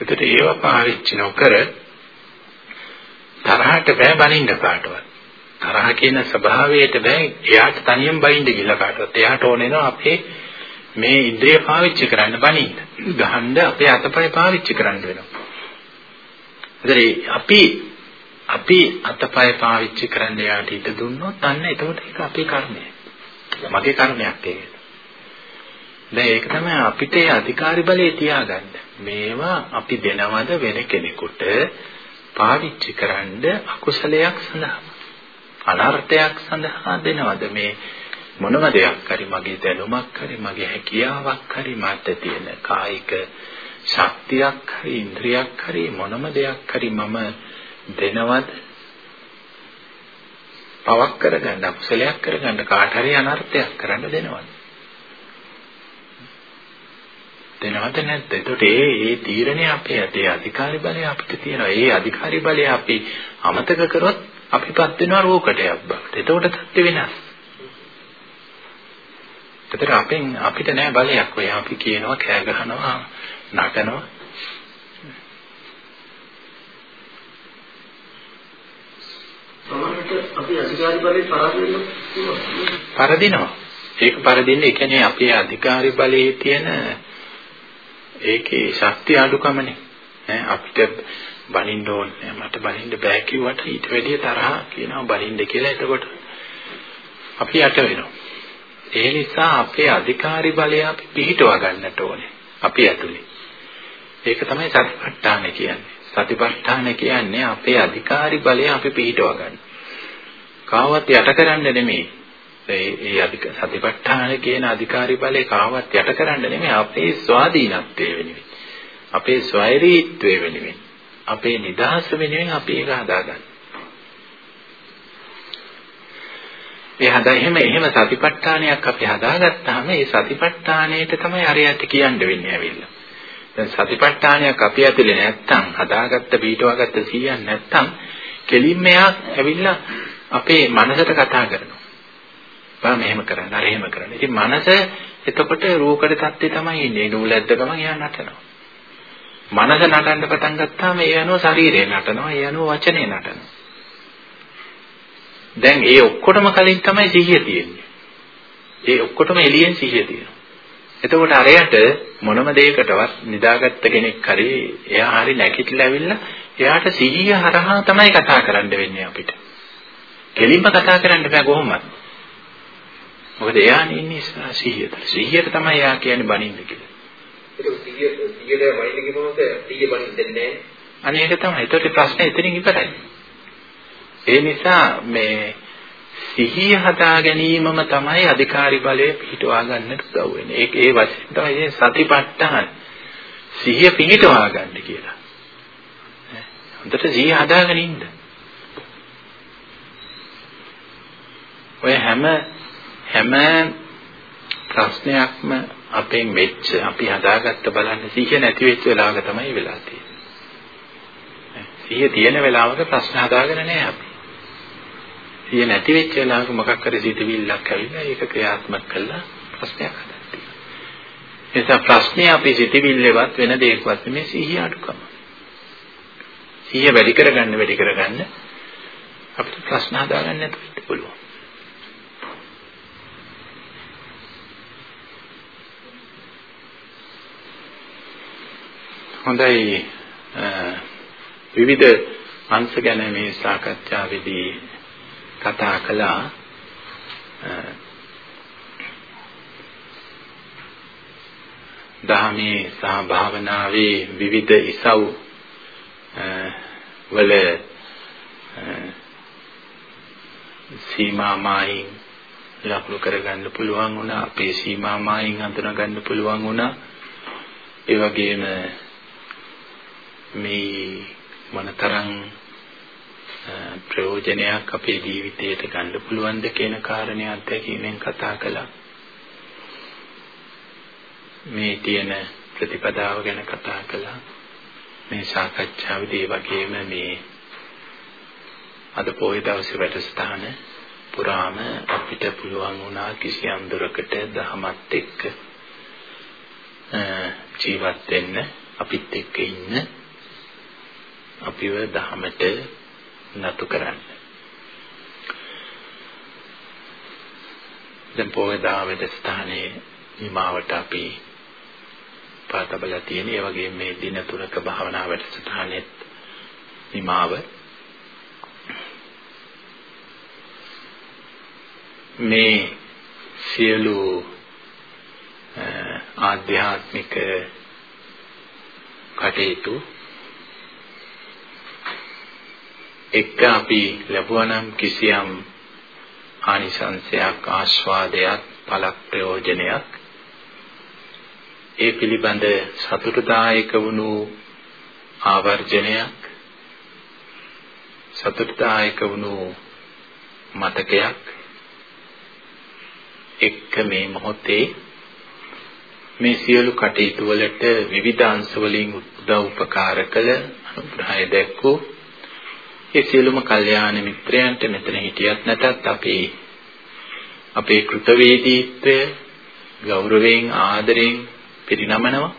එතකොට ඒව පාවිච්චි නොකර තරහට බෑ බනින්න කාටවත්. තරහ කියන ස්වභාවයට බෑ එයාට තනියෙන් බයින්ද ගිහලා කාටවත්. එයාට ඕනෙනවා අපේ මේ ඉන්ද්‍රිය පාවිච්චි කරන්න බනින්න. ගහන්න අපේ අතපය පාවිච්චි කරන්න වෙනවා. අපි අපි අතපය පාවිච්චි කරන්න යාට ඉඩ දුන්නොත් අන්න එතකොට ඒක අපේ කර්මය. මගේ කර්මයක් ඒක. දැන් ඒක තමයි අපිට ඒ අධිකාරි බලය තියාගන්න. මේවා අපි දෙනවද වෙන කෙනෙකුට පාවිච්චි කරන්න අකුසලයක් සඳහා. අනර්ථයක් සඳහා දෙනවද මේ මොනම දෙයක් හරි මගේ දැනුමක් හරි මගේ හැකියාවක් හරි මට තියෙන කායික ශක්තියක් හරි ඉන්ද්‍රියක් හරි මොනම දෙයක් හරි මම දෙනවද පවක් කරගන්න අකුසලයක් කරගන්න කාට හරි අනර්ථයක් කරන්න දෙනවද දෙනවද නැද්ද? එතකොට ඒ ඒ තීරණය අපේ අතේ අධිකාරි බලය අපිට තියෙනවා. ඒ අධිකාරි බලය අපි අමතක කරොත් අපිපත් වෙනවා රෝකටයක් බවට. එතකොට තත්ත්ව වෙනස්. එතකොට අපෙන් අපිට නෑ බලයක්. ඔය අපි කියනවා කෑ ගහනවා නටනවා. සමහරවිට අපි අධිකාරි බලේ පරදිනවා. පරදිනවා. ඒක පරදින්නේ ඒ කියන්නේ අපේ අධිකාරි බලයේ තියෙන ඒකේ ශක්තිය අඩුකමනේ. ඈ අපිට බනින්න ඕනේ මට බනින්න බෑ කිව්වට ඊට වැඩිය තරහ කියනවා බනින්න කියලා එතකොට අපි යට වෙනවා. ඒ නිසා අපේ අධිකාරි බලය අපි පිහිටවා ගන්නට ඕනේ. අපි ඇතුලේ. ඒක තමයි සතිපට්ඨාන කියන්නේ. සතිපට්ඨාන කියන්නේ අපේ අධිකාරි බලය අපි පිහිටවා ගන්න. කාවත් යට කරන්න නෙමෙයි. ඒ ඒ අධික සතිපට්ඨාන කියන අධිකාරි බලය කාවත් යට කරන්න නෙමෙයි අපේ ස්වාධීනත්වයේ වෙනුවෙන්. අපේ ස්වෛරීත්වයේ වෙනුවෙන්. අපේ නිදහස වෙනුවෙන් අපි ඒක හදාගන්න. ඒ හදා එහෙම එහෙම සතිපට්ඨානයක් අපි හදාගත්තාම ඒ සතිපට්ඨානයට තමයි අරයට කියන්න වෙන්නේ ඇවිල්ලා. දැන් සතිපට්ඨානයක් අපි ඇතුලේ නැත්තම් හදාගත්ත පිටවගත්ත 100ක් නැත්තම් කෙලින්ම එයා ඇවිල්ලා අපේ මනසට කතා කරනවා. බා මෙහෙම කරන්න අර එහෙම කරන්න. ඉතින් මනස එතකොට රූකඩ தත්ත්වය තමයි ඉන්නේ. නූලැද්ද ගමන් එයා නටනවා. මනස නටන්න පටන් ගත්තාම ඒ අනුව ශරීරය නටනවා, ඒ අනුව වචනේ නටනවා. දැන් ඒ ඔක්කොටම කලින් තමයි සිහිය තියෙන්නේ. ඒ ඔක්කොටම එළියෙන් සිහිය තියෙනවා. එතකොට අරයට මොනම දෙයකටවත් නිදාගත්ත කෙනෙක් හරි එයා හරි නැගිටලා ඇවිල්ලා එයාට සිහිය හරහා තමයි කතා කරන්න වෙන්නේ අපිට. කෙලින්ම කතා කරන්න බෑ කොහොමද? මොකද එයානේ ඉන්නේ සිහියට. සිහියට තමයි එයා කියන්නේ බනින්න කියලා. ඒක සිහිය සිහියට වයින් කියනකොට සිහිය දෙන්නේ නැහැ. අනේ ඒක තමයි. ඒකට ප්‍රශ්නේ එතනින් ඉවරයි. ඒ නිසා මේ සිහිය හදා ගැනීමම තමයි අධිකාරි බලය පිහිටවා ගන්නට උදව් වෙන්නේ. ඒක ඒ වශයෙන් තමයි සතිපට්ඨාන. සිහිය පිහිටවා ගන්න කියලා. හොඳට සිහිය හදාගෙන ඉන්න. ඔය හැම හැම ප්‍රශ්නයක්ම අපෙන් වෙච්ච අපි හදාගත්ත බලන්න සිහිය නැති වෙච්ච වෙලාවක තමයි වෙලා තියෙන්නේ. සිහිය තියෙන වෙලාවක ප්‍රශ්න හදාගෙන නැහැ අපි. සිහිය නැති වෙච්ච වෙලාවක මොකක් හරි සිතවිල්ලක් ඇවිල්ලා ඒක ක්‍රියාත්මක කළා ප්‍රශ්නයක් හදන්න. එතන ප්‍රශ්නේ අපි සිතවිල්ලවත් වෙන දෙයක්වත් නෙමෙයි සිහිය අඩුකම. සිහිය වැඩි කරගන්න වැඩි කරගන්න අපිට ප්‍රශ්න හදාගන්න නැතුව පුළුවන්. හොඳයි විවිධ අංශ ගැන මේ සාකච්ඡාවේදී කතා කළා. දහමේ සහ භාවනාවේ විවිධ ඉසව් වල සීමා මායින් ලකුණු කරගන්න පුළුවන් වුණා අපේ සීමා මායින් හඳුනා ගන්න පුළුවන් වුණා. ඒ වගේම මේ මොනතරම් ප්‍රයෝජනයක් අපේ ජීවිතයට ගන්න පුළුවන්ද කියන කාරණේ අත්දැකීමෙන් කතා කළා. මේ තියෙන ප්‍රතිපදාව ගැන කතා කළා. මේ සාකච්ඡාවේදී වගේම මේ අද පොයේ දවසේ වැඩසටහන පුරාම අපිට පුළුවන් වුණා කිසියම් දුරකට දහමත් එක්ක ජීවත් වෙන්න අපිත් එක්ක ඉන්න අපිව දහමට නතු කරන්න. දැන් පොවදා වෙදස්ථානයේ නිමාවට අපි පාතබල තියෙන ඒ වගේ මේ දින තුනක භාවනා වැඩසටහනෙත් නිමාව මේ සියලු ආධ්‍යාත්මික කටයුතු එක්ක අපි ලැබුවා නම් කිසියම් ආනිසංසයක් ආස්වාදයක් පළක් ප්‍රයෝජනයක්. ඒ පිළිබඳ සතුටුදායක වුණු ආවර්ජනයක් සතුටුදායක වුණු මතකයක් එක්ක මේ මොහොතේ මේ සියලු කටයුතු වලට විවිධ අංශ වලින් උදව් උපකාර කළ අනුග්‍රහය දැක්වූ ඒ සියලුම කල්යාණ මිත්‍රයන්ට මෙතන හිටියත් නැතත් අපේ අපේ කෘතවේදීත්වය ගෞරවයෙන් ආදරයෙන් පිරිනමනවා.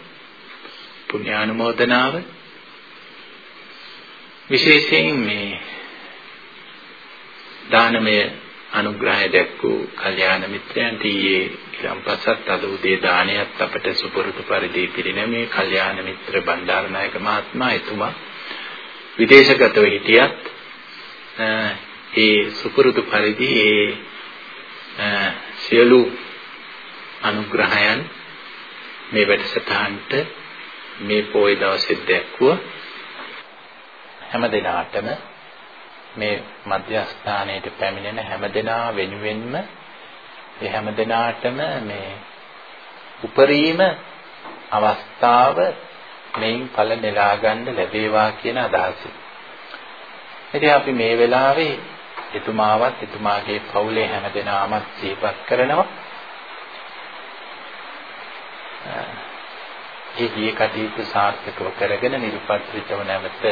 පුණ්‍යානුමෝදනාව. විශේෂයෙන් මේ දානමය අනුග්‍රහය දැක්වූ කල්යාණ මිත්‍රයන්ට ඊයේ ඊළම්පසත් අද උදේ දානයත් අපට සුපුරුදු පරිදි පිරිනැමේ කල්යාණ මිත්‍ර බණ්ඩාරනායක මහත්මයා එතුමා විදේශගතව හිටියත් ඒ සුපුරුදු පරිදි ඒ සියලු අනුග්‍රහයන් මේ වැඩසටහනට මේ පොයි දවසේ දැක්වුව හැම දිනාටම මේ මධ්‍යස්ථානයට පැමිණෙන හැම දෙනා වෙනුවෙන්ම ඒ හැම දිනාටම මේ උපරිම අවස්ථාව මෙයින් ඵල නෙලා ගන්න ලැබේවා කියන අදහසින්. ඉතින් අපි මේ වෙලාවේ එතුමාවත් එතුමාගේ පවුලේ හැම දෙනාමත් සිහිපත් කරනවා. ඒ ගිය කටයුතු සාර්ථකව කරගෙන නිර්පත්‍රිතව නැවත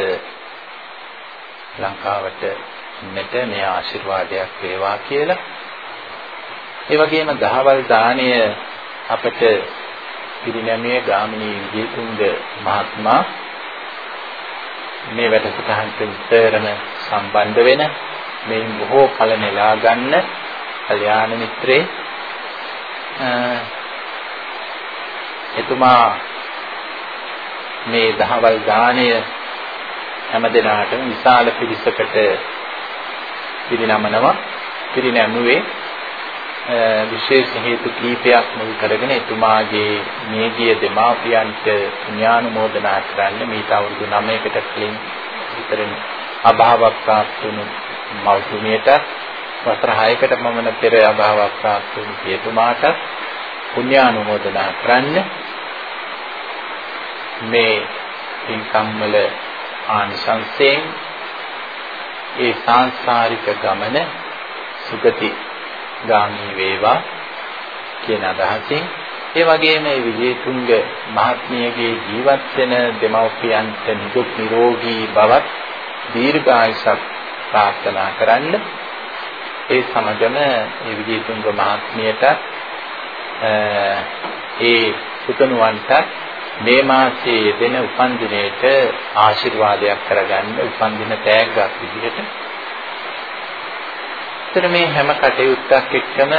ලංකාවට මෙත මේ ආශිර්වාදයක් වේවා කියලා. ඒ වගේම දහවල් දාණය අපට පිරිනැමියේ ගාමිණී විජේතුංග මහත්මයා මේ වැඩසටහනට විතරම සම්බන්ධ වෙන මේ බොහෝ කල නෙලා ගන්න කල්යාණ මිත්‍රේ එතුමා මේ දහවල් දාණය හැම දිනාටම විශාල පිරිසකට පිරිනමනවා පිරිනැමුවේ. විශේෂ හේතු කීපයක් මුල් කරගෙන එතුමාගේ මේගිය දෙමාපියන්ට පුණ්‍යානුමෝදනා කරන්න මේ අවුරුදු 9කට කලින් විතරින් අභාවක් ප්‍රාප්ත වුණු මව්තුමියට වසර 6කට පමණ පෙර අභාවක් ප්‍රාප්ත වුණු පියතුමාට පුණ්‍යානුමෝදනා කරන්න. මේ පින්කම් වල ආනිසංසයෙන් ඒ සාංශාරික ගමන සුගති ගාමී වේවා කියන අදහසින් ඒ වගේම මේ විජේතුංග මහත්මියගේ ජීවත් වෙන දෙමව්පියන්ට නිදුක් නිරෝගී බවත් දීර්ඝායසක් ප්‍රාර්ථනා කරන්න. ඒ සමගම මේ විජේතුංග මහත්මියට ඒ පුතණුවන්ට මේ මාසයේ දෙන උපන්දිනේට ආශිර්වාදයක් කරගන්න උපන්දින තෑග්ගක් විදිහට ඇත්තට මේ හැම කටයුත්තක් එක්කම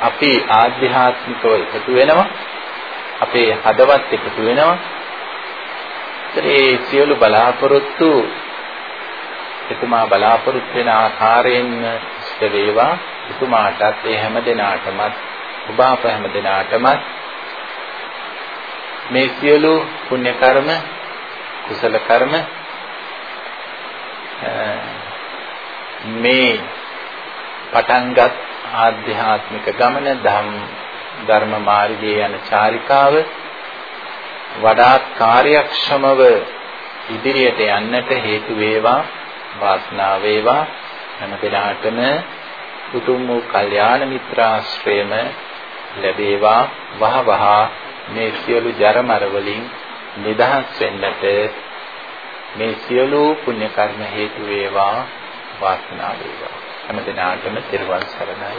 අපි ආධ්‍යාත්මිකව එකතු වෙනවා. අපේ හදවත් එකතු වෙනවා. ඒ සියලු බලාපොරොත්තු එතුමා බලාපොරොත්තු වෙන ආකාරයෙන් ඉෂ්ට වේවා එතුමාටත් ඒ හැම දිනාටමත් ඔබ අප හැම දිනාටමත් මේ සියලු පුණ්‍ය කර්ම කුසල කර්ම මේ පටන්ගත් ආධ්‍යාත්මික ගමන ධම් ධර්ම මාර්ගයේ යන චාරිකාව වඩාත් කාර්යක්ෂමව ඉදිරියට යන්නට හේතු වේවා වාසනාව වේවා. හැම දිනකටම උතුම් වූ කල්යාණ මිත්‍රාශ්‍රයම ලැබේවා. වහ වහ මේ සියලු ජරමර වලින් නිදහස් වෙන්නට මේ සියලු පුණ්‍ය කර්ම හේතු වේවා වාසනාව වේවා. හැම දිනාටම තෙරුවන් සරණයි.